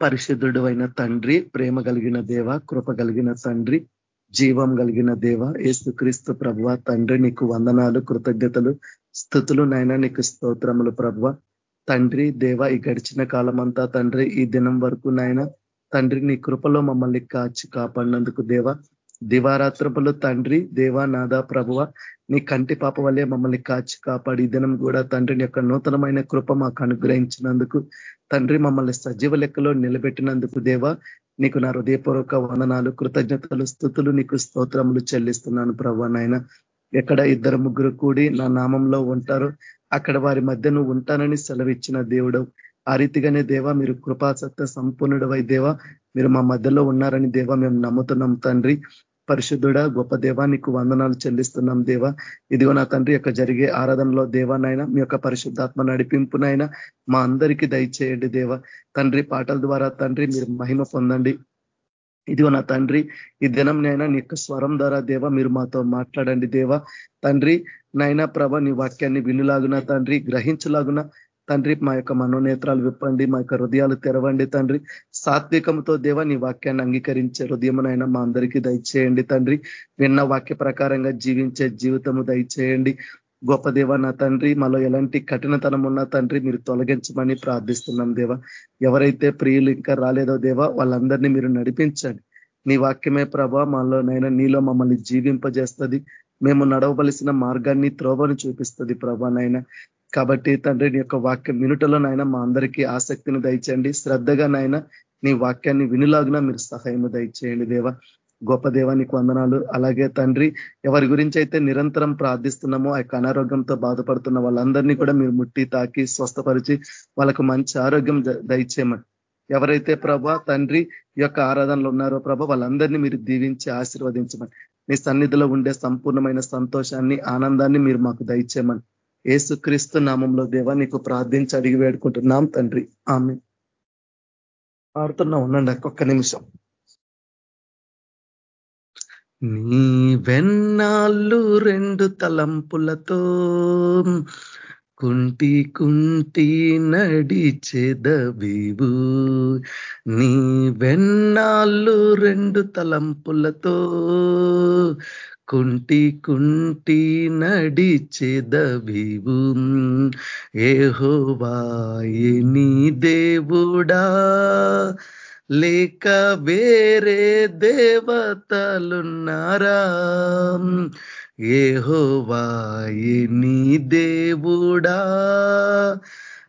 పరిశుద్ధుడు అయిన తండ్రి ప్రేమ కలిగిన దేవ కృప కలిగిన తండ్రి జీవం కలిగిన దేవ ఏసుక్రీస్తు ప్రభు తండ్రి నీకు వందనాలు కృతజ్ఞతలు స్థుతులు నైనా నీకు స్తోత్రములు ప్రభు. తండ్రి దేవ ఈ గడిచిన కాలమంతా తండ్రి ఈ దినం వరకు నాయన తండ్రి నీ కృపలో మమ్మల్ని కాచి కాపాడినందుకు దేవ. దివారాత్రపులు తండ్రి దేవా నాదా ప్రభువ నీ కంటి పాప వల్లే మమ్మల్ని కాచి కాపాడి దినం కూడా తండ్రిని యొక్క నూతనమైన కృప మాకు అనుగ్రహించినందుకు తండ్రి మమ్మల్ని సజీవ లెక్కలో నిలబెట్టినందుకు దేవా నీకు నా హృదయపూర్వక వందనాలు కృతజ్ఞతలు స్థుతులు నీకు స్తోత్రములు చెల్లిస్తున్నాను ప్రభా నాయన. ఎక్కడ ఇద్దరు ముగ్గురు కూడి నా నామంలో ఉంటారు అక్కడ వారి మధ్య నువ్వు ఉంటానని సెలవిచ్చిన దేవుడు. ఆ రీతిగానే దేవా మీరు కృపాసత్త సంపూర్ణుడు దేవా మీరు మా మధ్యలో ఉన్నారని దేవా మేము నమ్ముతున్నాం తండ్రి. పరిశుద్ధుడ గొప్ప దేవా నీకు వందనాలు చెల్లిస్తున్నాం దేవా. ఇదిగో నా తండ్రి యొక్క జరిగే ఆరాధనలో దేవానైనా మీ యొక్క పరిశుద్ధాత్మ నడిపింపునైనా మా అందరికీ దయచేయండి దేవ. తండ్రి పాటల ద్వారా తండ్రి మీరు మహిమ పొందండి. ఇదిగో నా తండ్రి ఈ దినం నైనా నీ యొక్క స్వరం ద్వారా దేవ మీరు మాతో మాట్లాడండి దేవ. తండ్రి నైనా ప్రభ నీ వాక్యాన్ని వినులాగున తండ్రి గ్రహించలాగున తండ్రి మా యొక్క మనోనేత్రాలు విప్పండి మా యొక్క హృదయాలు తెరవండి తండ్రి. సాత్వికంతో దేవ నీ వాక్యాన్ని అంగీకరించే హృదయమునైనా మా అందరికీ దయచేయండి తండ్రి. విన్న వాక్య ప్రకారంగా జీవించే జీవితము దయచేయండి. గొప్ప దేవ నా తండ్రి మాలో ఎలాంటి కఠినతనం ఉన్నా తండ్రి మీరు తొలగించమని ప్రార్థిస్తున్నాం దేవ. ఎవరైతే ప్రియులు ఇంకా రాలేదో దేవ వాళ్ళందరినీ మీరు నడిపించండి. నీ వాక్యమే ప్రభా మాలోనైనా నీలో మమ్మల్ని జీవింపజేస్తుంది. మేము నడవవలసిన మార్గాన్ని త్రోవను చూపిస్తుంది ప్రభానైనా కాబట్టి తండ్రి నీ యొక్క వాక్యం వినుటలో నాయన మా అందరికీ ఆసక్తిని దయచేయండి. శ్రద్ధగా నాయన నీ వాక్యాన్ని వినులాగిన మీరు సహాయము దయచేయండి దేవ. గొప్ప దేవానికి వందనాలు. అలాగే తండ్రి ఎవరి గురించి అయితే నిరంతరం ప్రార్థిస్తున్నామో ఆ యొక్క అనారోగ్యంతో బాధపడుతున్న వాళ్ళందరినీ కూడా మీరు ముట్టి తాకి స్వస్థపరిచి వాళ్ళకు మంచి ఆరోగ్యం దయచేయమని. ఎవరైతే ప్రభా తండ్రి యొక్క ఆరాధనలు ఉన్నారో ప్రభ వాళ్ళందరినీ మీరు దీవించి ఆశీర్వదించమని. మీ సన్నిధిలో ఉండే సంపూర్ణమైన సంతోషాన్ని ఆనందాన్ని మీరు మాకు దయచేయమని. ఏసుక్రీస్తు నామంలో దేవా నీకు ప్రార్థించి అడిగి వేడుకుంటున్నాం తండ్రి. ఆమె ఆడుతున్నా ఉండండి ఒక్క నిమిషం. నీ వెన్నాళ్ళు రెండు తలంపులతో కుంటి కుంటి నడిచెదవివు. నీ వెన్నాళ్ళు రెండు తలంపులతో కుంటి కుంటి నడిచెదవివు. ఏహోవాయి నీ దేవుడా? లేక వేరే దేవతలున్నారా? ఏహోవాయి నీ దేవుడా?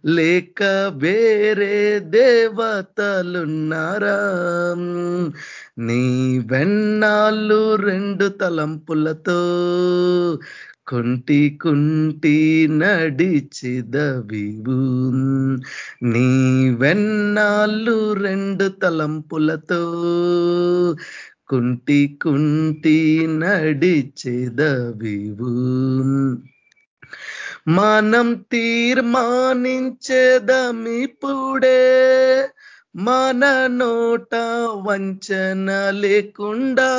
లేక వేరే దేవతలున్నారా? నీ వెన్నాళ్ళు రెండు తలంపులతో కుంటి కుంటి నడిచిదవివు నీ వెన్నాళ్ళు రెండు తలంపులతో కుంటి కుంటి నడిచిదవివు మనం తీర్మానించేదమిప్పుడే మన నోట వంచన లేకుండా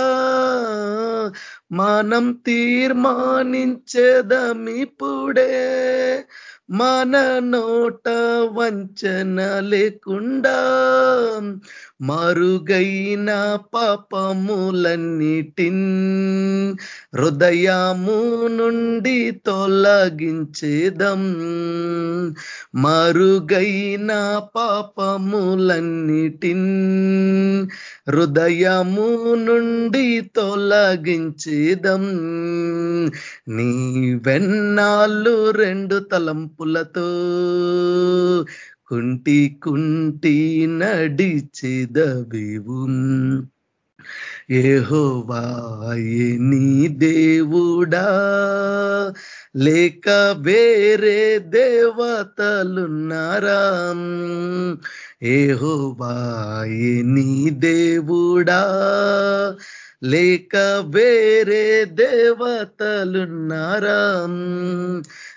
మనం తీర్మానించదమిప్పుడే. మన నోట వంచన లేకుండా మరుగైన పాపములన్నిటిన్ హృదయము నుండి తొలగించేదం. మరుగైన పాపములన్నిటిన్ హృదయము నుండి తొలగించేదం. నీ వెన్నాళ్ళు రెండు తలంపులతో కుంటి కుంటి నడిచెదవివు ఏహోవాయే నీ దేవుడా లేక వేరే దేవతలున్నారా? ఏహోవాయే నీ దేవుడా లేక వేరే దేవతలున్నారా?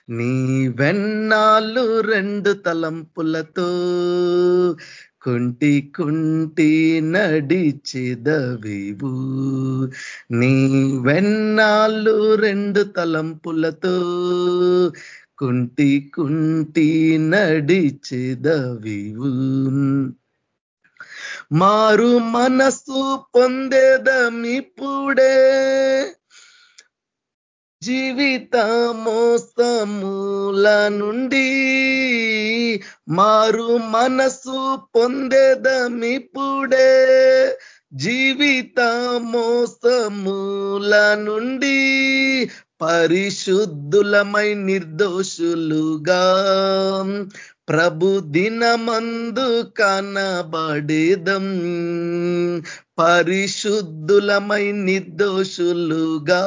నీ వెన్నాళ్ళు రెండు తలంపులతో కుంటి కుంటి నడిచిదవివు. నీ వెన్నాళ్ళు రెండు తలంపులతో కుంటి కుంటి నడిచిదవివు. మారు మనస్సు పొందేదమిప్పుడే. జీవిత మోసముల నుండి మారు మనసు పొందేదమిప్పుడే. జీవిత మోసముల నుండి పరిశుద్ధులమై నిర్దోషులుగా ప్రభు దినమందు కనబడేదం. పరిశుద్ధులమై నిర్దోషులుగా.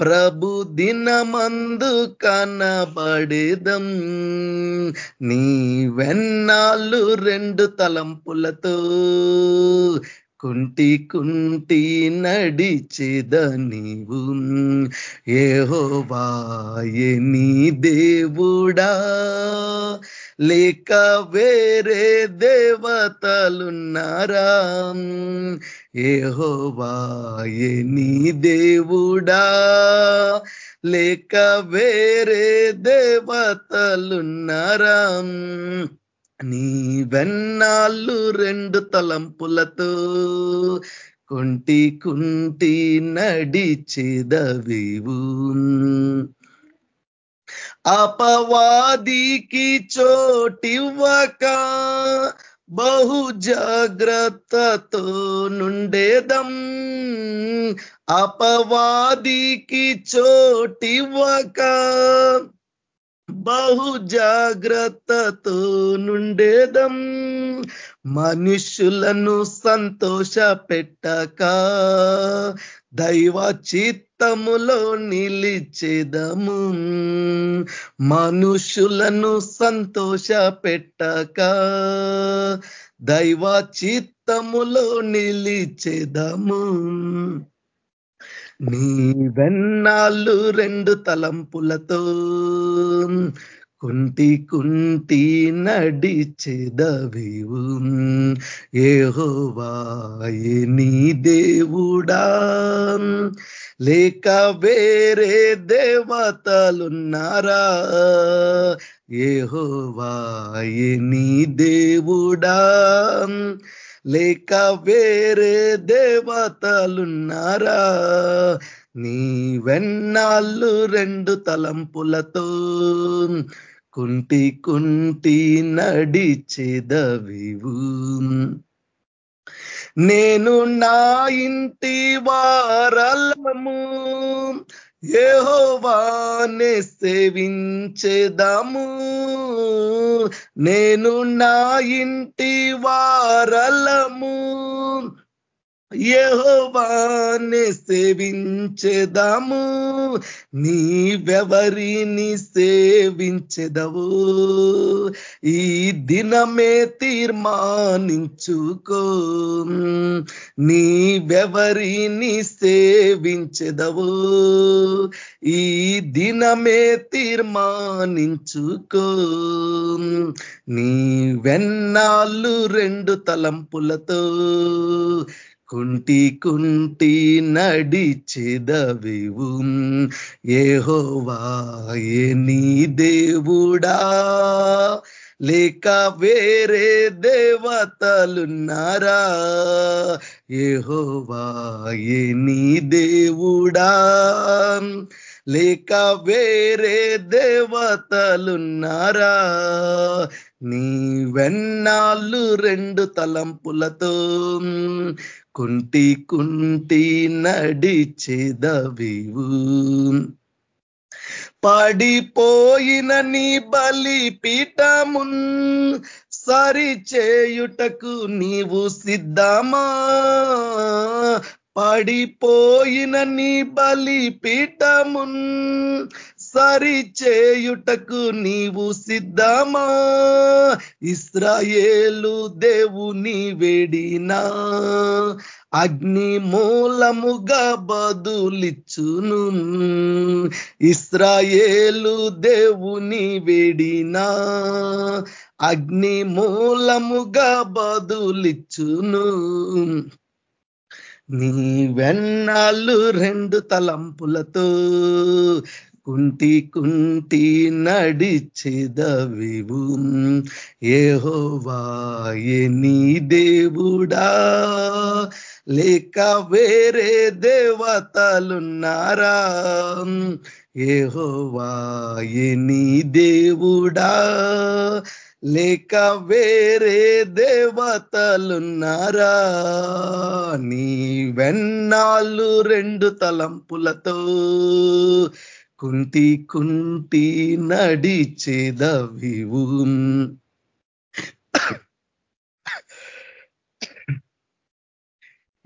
ప్రభు దినమందు కనబడేదం. నీ వెన్నాళ్ళు రెండు తలంపులతో. కుంటి కుంటి నడిచేద నీవు. ఏహోవాయే నీ దేవుడా? లేక వేరే దేవతలున్నారా? ఏహోవాయే నీ దేవుడా? లేక వేరే దేవతలున్నారా? నీ వెన్నాళ్ళు రెండు తలంపులతో కుంటి కుంటి నడిచేదవివు. అపవాదికి చోటివ్వక బహు జాగ్రత్తతో నుండేదం. అపవాదికి చోటివ్వక బహు జాగ్రత్తతో నుండేదం. మనుషులను సంతోష పెట్టక దైవ చిత్తములో నిలిచేదము. మనుషులను సంతోష పెట్టక దైవ చిత్తములో నిలిచేదము. నీ వెన్నాళ్ళు రెండు తలంపులతో కుంటి కుంటి నడిచెదవివు. ఏహోవాయే నీ దేవుడా? లేక వేరే దేవతలున్నారా? ఏహోవాయే నీ దేవుడా? లేక వేరే దేవతలున్నారా? నీ వెన్నాళ్ళు రెండు తలంపులతో కుంటి కుంటి నడిచేదవివు. నేను నా ఇంటి వారలము ఏహోవానే సేవించేదాము. నేను నా ఇంటి వారలము. యహోవాన్ని సేవించెదము నీవెవరిని సేవించెదవు? ఈ దినమే తీర్మానించుకో నీవెవరిని సేవించెదవు? ఈ దినమే తీర్మానించుకో నీ వెన్నాళ్ళు రెండు తలంపులతో? కుంటి కుంటి నడిచెదవివు. ఏహోవాయే నీ దేవుడా? లేక వేరే దేవతలున్నారా ఏహోవాయే నీ దేవుడా? లేక వేరే దేవతలున్నారా నీ వెన్నాళ్ళు రెండు తలంపులతో కుంటి కుంటి నడిచేదవివు. పడిపోయిన నీ బలి పీఠమున్ సరి చేయుటకు నీవు సిద్ధమా? పడిపోయిన నీ బలి పీఠమున్ సరి చేయుటకు నీవు సిద్ధమా? ఇస్రాయేలు దేవుని వేడినా? అగ్ని మూలముగా బదులిచ్చును. ఇస్రాయేలు దేవుని వేడినా? అగ్ని మూలముగా బదులిచ్చును. నీ వెన్నాళ్ళు రెండు తలంపులతో కుంటి కుంటి నడిచెదవివు. ఏహోవాయే నీ దేవుడా? లేక వేరే దేవతలున్నారా? ఏహోవాయే నీ దేవుడా? లేక వేరే దేవతలున్నారా? నీ వెన్నాళ్ళు రెండు తలంపులతో కుంటి కుంటి నడిచేదవివు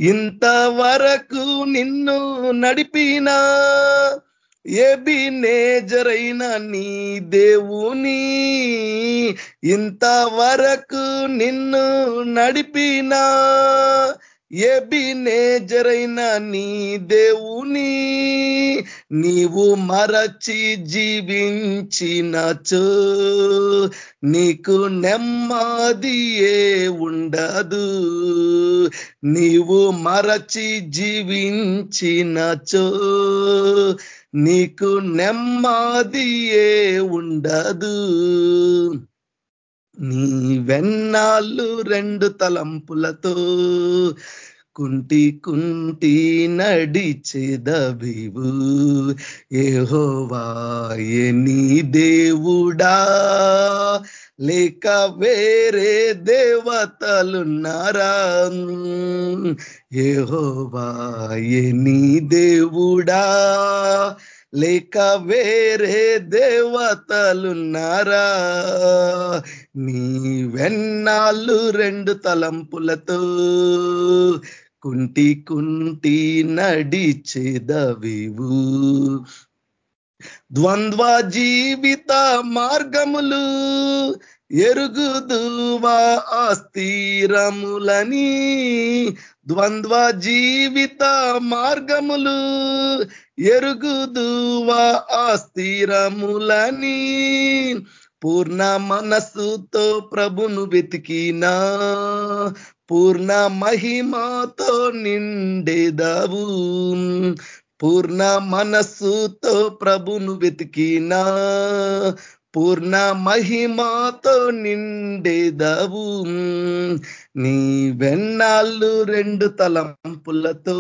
ఇంతవరకు నిన్ను నడిపినా ఏబి నేజరైన నీ దేవుని. ఇంతవరకు నిన్ను నడిపినా ఎబినేజరైన నీ దేవుని నీవు మరచి జీవించినచో. నీకు నెమ్మదియే ఉండదు. నీవు మరచి జీవించినచో. నీకు నెమ్మదియే ఉండదు. నీ వెన్నాళ్ళు రెండు తలంపులతో కుంటి కుంటి నడిచేదవివు. ఏహోవాయే నీ దేవుడా? లేక వేరే దేవతలున్నారా? ఏహోవాయే నీ దేవుడా? లేక వేరే దేవతలున్నారా? నీ వెన్నాళ్ళు రెండు తలంపులతో కుంటి కుంటి నడిచేదవివు. ద్వంద్వ జీవిత మార్గములు ఎరుగుదువా ఆస్థిరములని ద్వంద్వ జీవిత మార్గములు ఎరుగుదువా ఆస్థిరములని పూర్ణ మనస్సుతో ప్రభును వెతికినా పూర్ణ మహిమతో నిండేదావు. పూర్ణ మనస్సుతో ప్రభును వెతికినా పూర్ణ మహిమాతో నిండేదవు. నీ వెన్నాళ్ళు రెండు తలంపులతో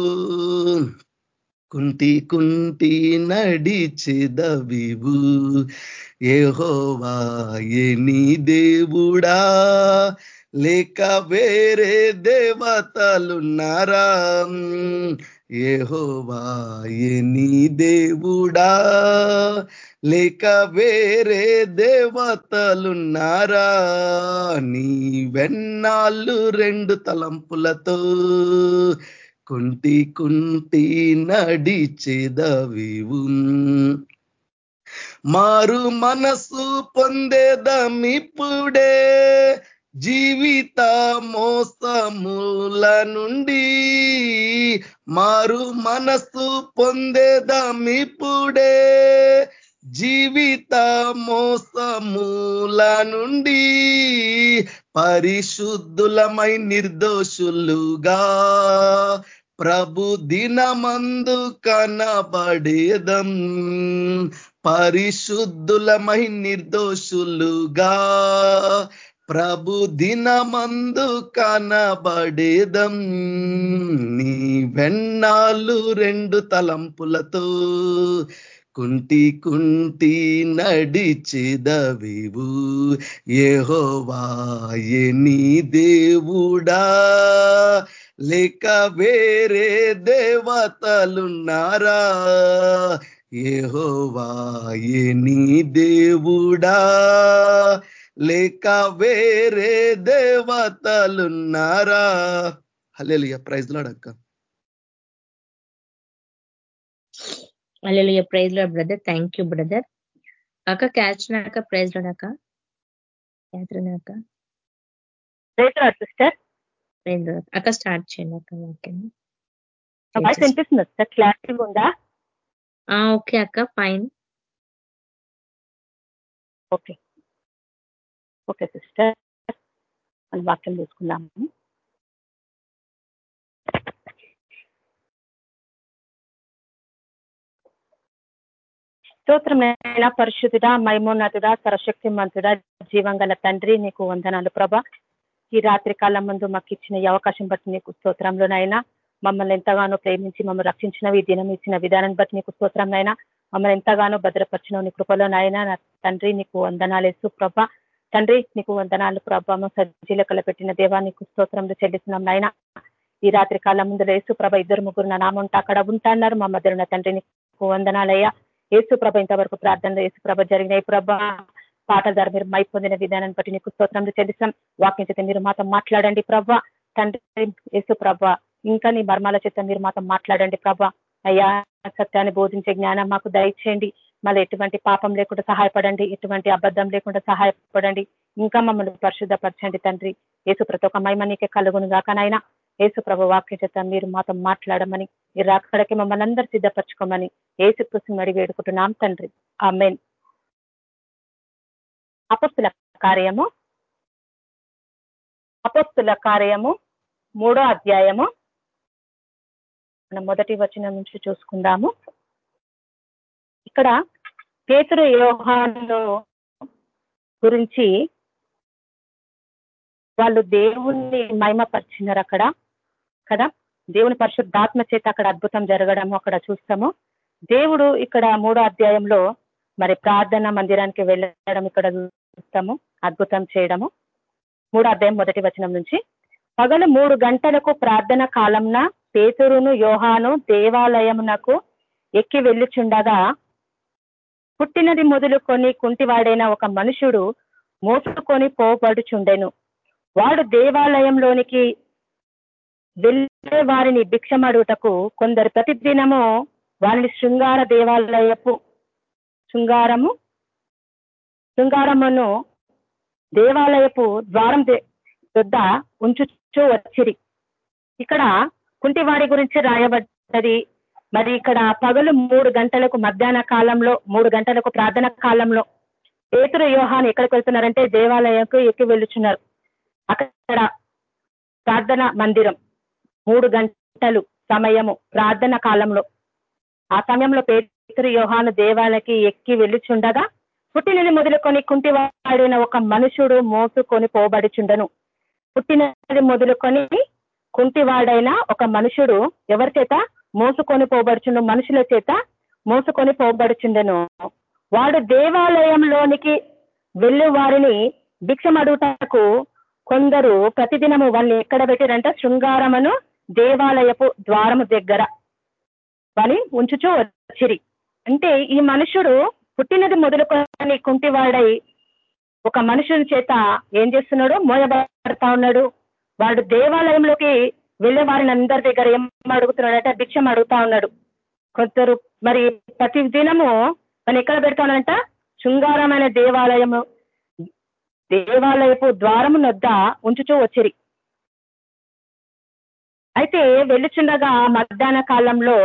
కుంటి కుంటి నడిచెదవివు. ఏహోవాయే నీ దేవుడా? లేక వేరే దేవతలున్నారా? ఏహోవాయే నీ దేవుడా? లేక వేరే దేవతలున్నారా? నీ వెన్నాళ్ళు రెండు తలంపులతో కుంటి కుంటి నడిచేదవివు మారు మనసు పొందేదమిప్పుడే జీవిత మోసముల నుండి మారు మనసు పొందేదమిప్పుడే జీవిత మోసముల నుండి పరిశుద్ధులమై నిర్దోషులుగా ప్రభు దినమందు కనబడేదం. పరిశుద్ధులమై నిర్దోషులుగా ప్రభు దినమందు కనబడేదం. నీ వెన్నాళ్ళు రెండు తలంపులతో కుంటి కుంటి నడిచిదవివు. ఏహోవాయే నీ దేవుడా? లేక వేరే దేవతలున్నారా? ఏహోవాయే నీ దేవుడా? లేక వేరే దేవతలున్నారా? హలే ప్రైజ్ అల్లెలు ప్రైజ్లో బ్రదర్ థ్యాంక్ యూ బ్రదర్ అక్క క్యాచ్ నాక ప్రైజ్ లోడాక క్యాథరిన్ సిస్టర్ ప్రైజ్ అక్క. స్టార్ట్ చేయండి అక్క ఓకే వాయిస్ వినిపిస్తుంది సార్ క్లారిటీ ఉందా? ఓకే అక్క. ఫైన్ ఓకే ఓకే సిస్టర్ మన వాక్యం తీసుకున్నాము స్తోత్రం నైనా పరిశుద్ధుడా మైమోన్నతుడా సరశక్తి మంతుడా జీవంగల తండ్రి నీకు వందనాలు ప్రభ. ఈ రాత్రి కాలం ముందు మాకు ఇచ్చిన ఈ అవకాశం బట్టి నీకు స్తోత్రంలోనైనా మమ్మల్ని ఎంతగానో ప్రేమించి మమ్మల్ని రక్షించినవి దినం ఇచ్చిన విధానం బట్టి నీకు స్తోత్రంనైనా మమ్మల్ని ఎంతగానో భద్రపరిచిన నీ కృపలోనైనా నా తండ్రి నీకు వందనాలేసు ప్రభ. తండ్రి నీకు వందనాలు ప్రభావం సజ్జీలకల పెట్టిన దేవా నీకు స్తోత్రంలో చెల్లిస్తున్నాం నాయన. ఈ రాత్రి కాలం ముందు లేసు ప్రభ ఇద్దరు ముగ్గురు నా నామంట అక్కడ ఉంటున్నారు. మా మధ్యలో ఉన్న తండ్రి నీకు వందనాలయ్యా. యేసు ప్రభ ఇంతవరకు ప్రార్థనలో యేసు ప్రభ జరిగిన ప్రభ పాటల ద్వారా మీరు మై పొందిన విధానాన్ని బట్టి నీకు స్తోత్రంలో చెల్లిస్తాం. వాక్యం చేత మీరు మాతో మాట్లాడండి ప్రభ. తండ్రి యేసు ప్రభ ఇంకా నీ మర్మాల చేత మీరు మాతో మాట్లాడండి ప్రభ. అయ్యా సత్యాన్ని బోధించే జ్ఞానం మాకు దయచేయండి. మళ్ళీ ఎటువంటి పాపం లేకుండా సహాయపడండి. ఎటువంటి అబద్ధం లేకుండా సహాయపడండి. ఇంకా మమ్మల్ని పరిశుద్ధపరచండి తండ్రి. యేసు ప్రతి ఒక్క మహిమ నీకే కలుగును కాకనైనా యేసు ప్రభు వాక్య చేత మీరు మాతో మాట్లాడమని మీరు అక్కడికి మమ్మల్ని అందరూ సిద్ధపరచుకోమని ఏసు కృష్ణ అడిగి వేడుకుంటున్నాం తండ్రి. ఆ మెయిన్ అపస్తుల కార్యము అపస్తుల కార్యము మూడో అధ్యాయము. మనం మొదటి వచనం నుంచి చూసుకుందాము. ఇక్కడ పేతురు యోహాను గురించి వాళ్ళు దేవుణ్ణి మహిమపరిచినారు అక్కడ. కదా? దేవుని పరిశుద్ధాత్మ చేత అక్కడ అద్భుతం జరగడము అక్కడ చూస్తాము. దేవుడు ఇక్కడ మూడో అధ్యాయంలో మరి ప్రార్థన మందిరానికి వెళ్ళడం ఇక్కడ చూస్తాము అద్భుతం చేయడము. మూడో అధ్యాయం మొదటి వచనం నుంచి. పగలు మూడు గంటలకు ప్రార్థన కాలంన పేతురును యోహాను దేవాలయమునకు ఎక్కి వెళ్ళిచుండగా పుట్టినది మొదలుకొని కుంటివాడైన ఒక మనుషుడు మోసుకొని పోబడుచుండెను. వాడు దేవాలయంలోనికి వెళ్ళే వారిని భిక్షమడుటకు కొందరు ప్రతిదినము వారిని శృంగార దేవాలయపు శృంగారము శృంగారమును దేవాలయపు ద్వారం వద్ద ఉంచుచూ వచ్చిరి. ఇక్కడ కుంటివాడి గురించి రాయబడ్డది. మరి ఇక్కడ పగలు మూడు గంటలకు మధ్యాహ్న కాలంలో మూడు గంటలకు ప్రార్థన కాలంలో పేతురు వ్యూహాన్ని ఎక్కడికి వెళ్తున్నారంటే దేవాలయంకు ఎక్కి వెళ్ళుచున్నారు. అక్కడ ప్రార్థన మందిరం. మూడు గంటలు సమయము ప్రార్థన కాలంలో. ఆ సమయంలో పేతురు యోహాను దేవాలకి ఎక్కి వెళ్ళుచుండగా పుట్టినది మొదలుకొని కుంటివాడిన ఒక మనుషుడు మోసుకొని పోబడిచుండను. పుట్టినది మొదలుకొని కుంటివాడైన ఒక మనుషుడు ఎవరి చేత? మోసుకొని పోబడుచుండు మనుషుల చేత మోసుకొని పోబడుచుండెను. వాడు దేవాలయంలోనికి వెళ్ళు వారిని భిక్షమడుటకు కొందరు ప్రతిదినము వాళ్ళని ఎక్కడ పెట్టారంట? శృంగారమును దేవాలయపు ద్వారము దగ్గర అని ఉంచుచూ వచ్చిరి. అంటే ఈ మనుషుడు పుట్టినది మొదలుకొని కుంటివాడై ఒక మనుషుని చేత ఏం చేస్తున్నాడు? మోయబడతా ఉన్నాడు. వాడు దేవాలయంలోకి వెళ్ళే వారిని అందరి దగ్గర ఏం అడుగుతున్నాడంటే భిక్షం అడుగుతా ఉన్నాడు. కొందరు మరి ప్రతి దినము మనం ఎక్కడ పెడతానంట శృంగారమైన దేవాలయము దేవాలయపు ద్వారము నొద్ద ఉంచుచూ వచ్చిరి. అయితే వెళ్ళుచుండగా మధ్యాహ్న కాలంలో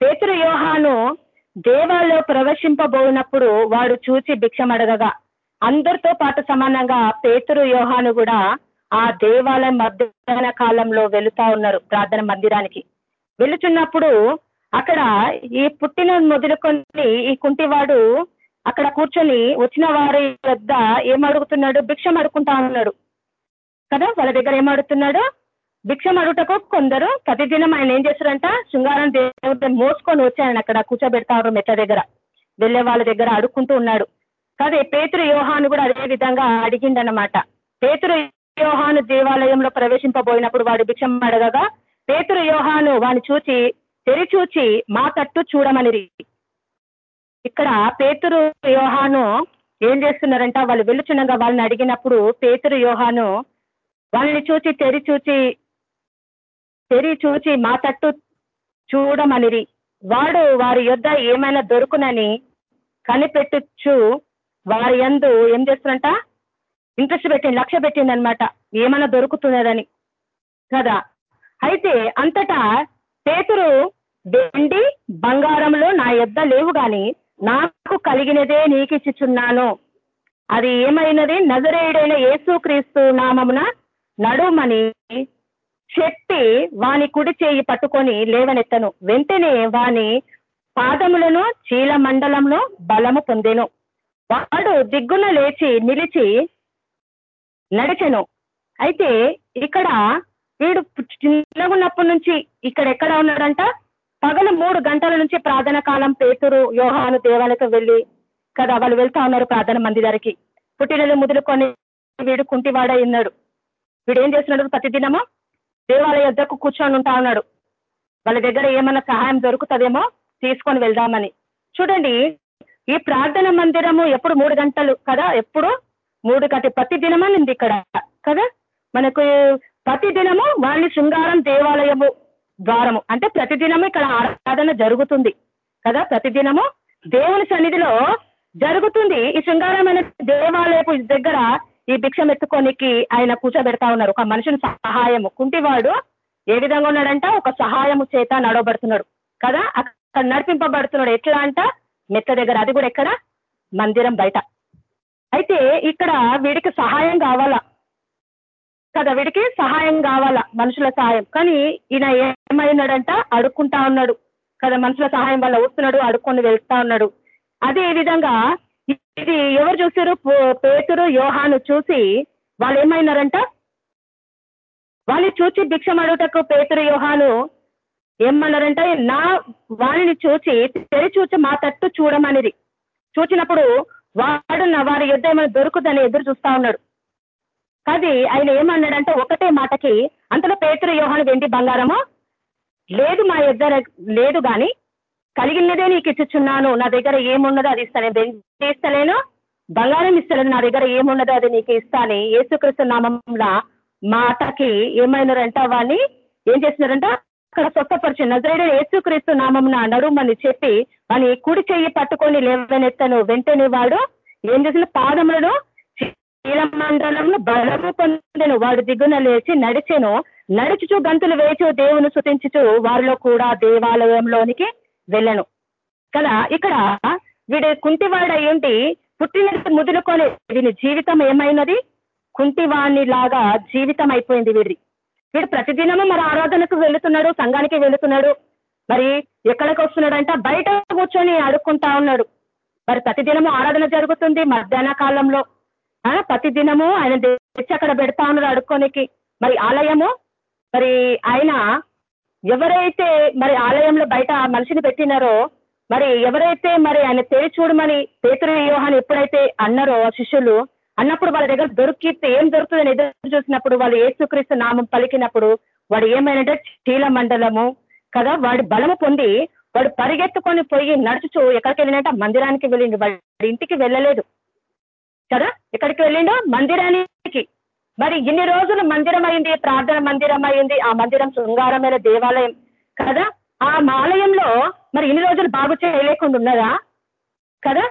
పేతురు యోహాను దేవాలయం ప్రవేశింపబోయినప్పుడు వాడు చూచి భిక్షం అడగగా అందరితో పాటు సమానంగా పేతురు యోహాను కూడా ఆ దేవాలయం మధ్యాహ్న కాలంలో వెళుతా ఉన్నారు ప్రార్థన మందిరానికి. వెళుచున్నప్పుడు అక్కడ ఈ పుట్టిన మొదలుకొని ఈ కుంటివాడు అక్కడ కూర్చొని వచ్చిన వారి వద్ద ఏం అడుగుతున్నాడు భిక్షం అడుకుంటా ఉన్నాడు. కదా? వాళ్ళ దగ్గర ఏం అడుగుతున్నాడు భిక్షం అడుగుటకు కొందరు ప్రతిదినం ఆయన ఏం చేస్తారంట? శృంగారం దేవుడు మోసుకొని వచ్చాయని అక్కడ కూర్చోబెడతారు మెట్ల దగ్గర. వెళ్ళే వాళ్ళ దగ్గర అడుక్కుంటూ ఉన్నాడు. కాదే పేతురు యోహాను కూడా అదే విధంగా అడిగిండనమాట పేతురు యోహాను దేవాలయంలో ప్రవేశింపబోయినప్పుడు వాడు భిక్షం అడగగా పేతురు యోహాను వాని చూచి తెరిచూచి మా తట్టు చూడమనిరి. ఇక్కడ పేతురు యోహాను ఏం చేస్తున్నారంట? వాళ్ళు వెళ్ళుచుండగా వాళ్ళని అడిగినప్పుడు పేతురు యోహాను వాళ్ళని చూచి తెరిచూచి తెరి చూచి మా తట్టు చూడమనిరి. వాడు వారి యొద్ ఏమైనా దొరుకునని కనిపెట్టుచు వారి ఎందు ఏం చేస్తున్నంట? ఇంట్రెస్ట్ పెట్టింది లక్ష్య పెట్టింది అనమాట ఏమైనా దొరుకుతున్నదని. కదా? అయితే అంతటా పేతురు వెండి బంగారంలో నా యొద్ లేవు గాని నాకు కలిగినదే నీకు ఇచ్చిచున్నాను అది ఏమైనది? నజరేయుడైన యేసుక్రీస్తు నామమున నడుమని చెప్పి వాని కుడి చేయి పట్టుకొని లేవనెత్తను. వెంటనే వాని పాదములను చీల మండలంలో బలము పొందెను. వాడు దిగ్గున లేచి నిలిచి నడిచెను. అయితే ఇక్కడ వీడు చిన్నగున్నప్పటి నుంచి ఇక్కడ ఎక్కడ ఉన్నాడంట? పగలు మూడు గంటల నుంచి ప్రార్థన కాలం పేతురు యోహాను దేవాలయకు వెళ్ళి కదా వాళ్ళు వెళ్తా ఉన్నారు ప్రార్థన మంది దగ్గరికి పుట్టినలు ముదులుకొని వీడు కుంటివాడ ఉన్నాడు. వీడు ఏం చేస్తున్నాడు ప్రతిదినము? దేవాలయ యొద్దకు కూర్చొని ఉంటా ఉన్నాడు వాళ్ళ దగ్గర ఏమైనా సహాయం దొరుకుతుందేమో తీసుకొని వెళ్దామని. చూడండి ఈ ప్రార్థన మందిరము ఎప్పుడు మూడు గంటలు కదా? ఎప్పుడు? మూడు గంట ప్రతి దినమనింది ఇక్కడ? కదా? మనకు ప్రతి దినము వాళ్ళ శృంగారం దేవాలయము ద్వారము. అంటే ప్రతిదినము ఇక్కడ ఆరాధన జరుగుతుంది. కదా? ప్రతిదినము దేవుని సన్నిధిలో జరుగుతుంది. ఈ శృంగారమైన దేవాలయపు దగ్గర ఈ భిక్షం ఎత్తుకోనికి ఆయన కూర్చోబెడతా ఉన్నారు. ఒక మనిషిని సహాయము. కుంటివాడు ఏ విధంగా ఉన్నాడంట? ఒక సహాయము చేత నడవబడుతున్నాడు. కదా? అక్కడ నడిపింపబడుతున్నాడు. ఎట్లా అంట? మెత్త దగ్గర. అది కూడా ఎక్కడ? మందిరం బయట. అయితే ఇక్కడ వీడికి సహాయం కావాలా? కదా వీడికి సహాయం కావాలా? మనుషుల సహాయం. కానీ ఈయన ఏమైనాడంట? అడుక్కుంటా ఉన్నాడు. కదా? మనుషుల సహాయం వల్ల వస్తున్నాడు అడుక్కొని వెళ్తా ఉన్నాడు. అదే విధంగా ఇది ఎవరు చూసారు పేతురు యోహాను చూసి వాళ్ళు ఏమైనారంట వాళ్ళని చూచి భిక్షమడుటకు పేతురు యోహాను ఏమన్నారంటే నా వారిని చూచి తెరి చూచి మా తట్టు చూడమనేది. చూచినప్పుడు వాడు నా వారి యుద్ధ ఏమైనా దొరుకుదని ఎదురు చూస్తా ఉన్నాడు. కాదు ఆయన ఏమన్నాడంటే ఒకటే మాటకి అంతలో పేతురు యోహాను వెండి బంగారము? లేదు మా యుద్ధ లేదు కానీ కలిగినదే నీకు ఇచ్చుచున్నాను నా దగ్గర ఏమున్నదో అది ఇస్తాను. నేను ఇస్తలేను బంగారం ఇస్తలేను నా దగ్గర ఏమున్నదో అది నీకు ఇస్తాను. ఏసుక్రీస్తు నామంలా మాటకి ఏమైనారంట? వాడిని ఏం చేసినారంట? అక్కడ స్వస్థపరిచి నజరేడు యేసుక్రీస్తు నామం నడుమని చెప్పి అని కుడి చెయ్యి పట్టుకొని లేవనెత్తను. వెంటనే వాడు ఏం చేసిన? పాదములను మండలంలో బలము పొందను. వాడు దిగున లేచి నడిచెను. నడుచుచు గంతులు వేచు దేవుని శుతించుచు వారిలో కూడా దేవాలయంలోనికి వెళ్ళను. కదా ఇక్కడ వీడు కుంటివాడు ఏంటి పుట్టిన ముదులుకొని వీని జీవితం ఏమైనది? కుంటివాణి లాగా జీవితం అయిపోయింది వీడి వీడు ప్రతిదినము మరి ఆరాధనకు వెళుతున్నాడు సంఘానికి వెళుతున్నాడు. మరి ఎక్కడికి వస్తున్నాడంట? బయట కూర్చొని అడుక్కుంటా ఉన్నాడు. మరి ప్రతిదినము ఆరాధన జరుగుతుంది మధ్యాహ్న కాలంలో. ప్రతి దినము ఆయన తెచ్చి అక్కడ పెడతా ఉన్నాడు అడుక్కోనికి. మరి ఆలయము? మరి ఆయన ఎవరైతే మరి ఆలయంలో బయట మనిషిని పెట్టినారో మరి ఎవరైతే మరి ఆయన తెరి చూడమని పేతురు వ్యూహాన్ని ఎప్పుడైతే అన్నారో శిష్యులు అన్నప్పుడు వాళ్ళ దగ్గర దొరికితే ఏం దొరుకుతుందని ఎదురు చూసినప్పుడు వాళ్ళు ఏసుక్రీస్తు నామం పలికినప్పుడు వాడు ఏమైనంటే చీల మండలము కదా వాడి బలము పొంది వాడు పరిగెత్తుకొని పోయి నడుచుచు ఎక్కడికి వెళ్ళినట్ట మందిరానికి వెళ్ళిండు. వాడి ఇంటికి వెళ్ళలేదు కదా ఎక్కడికి వెళ్ళిండో మందిరానికి. మరి ఇన్ని రోజులు మందిరం అయింది ప్రార్థన మందిరం అయింది ఆ మందిరం శృంగారమైన దేవాలయం కదా? ఆ ఆలయంలో మరి ఇన్ని రోజులు బాగు చేయలేకుండా ఉన్నదా? కదా?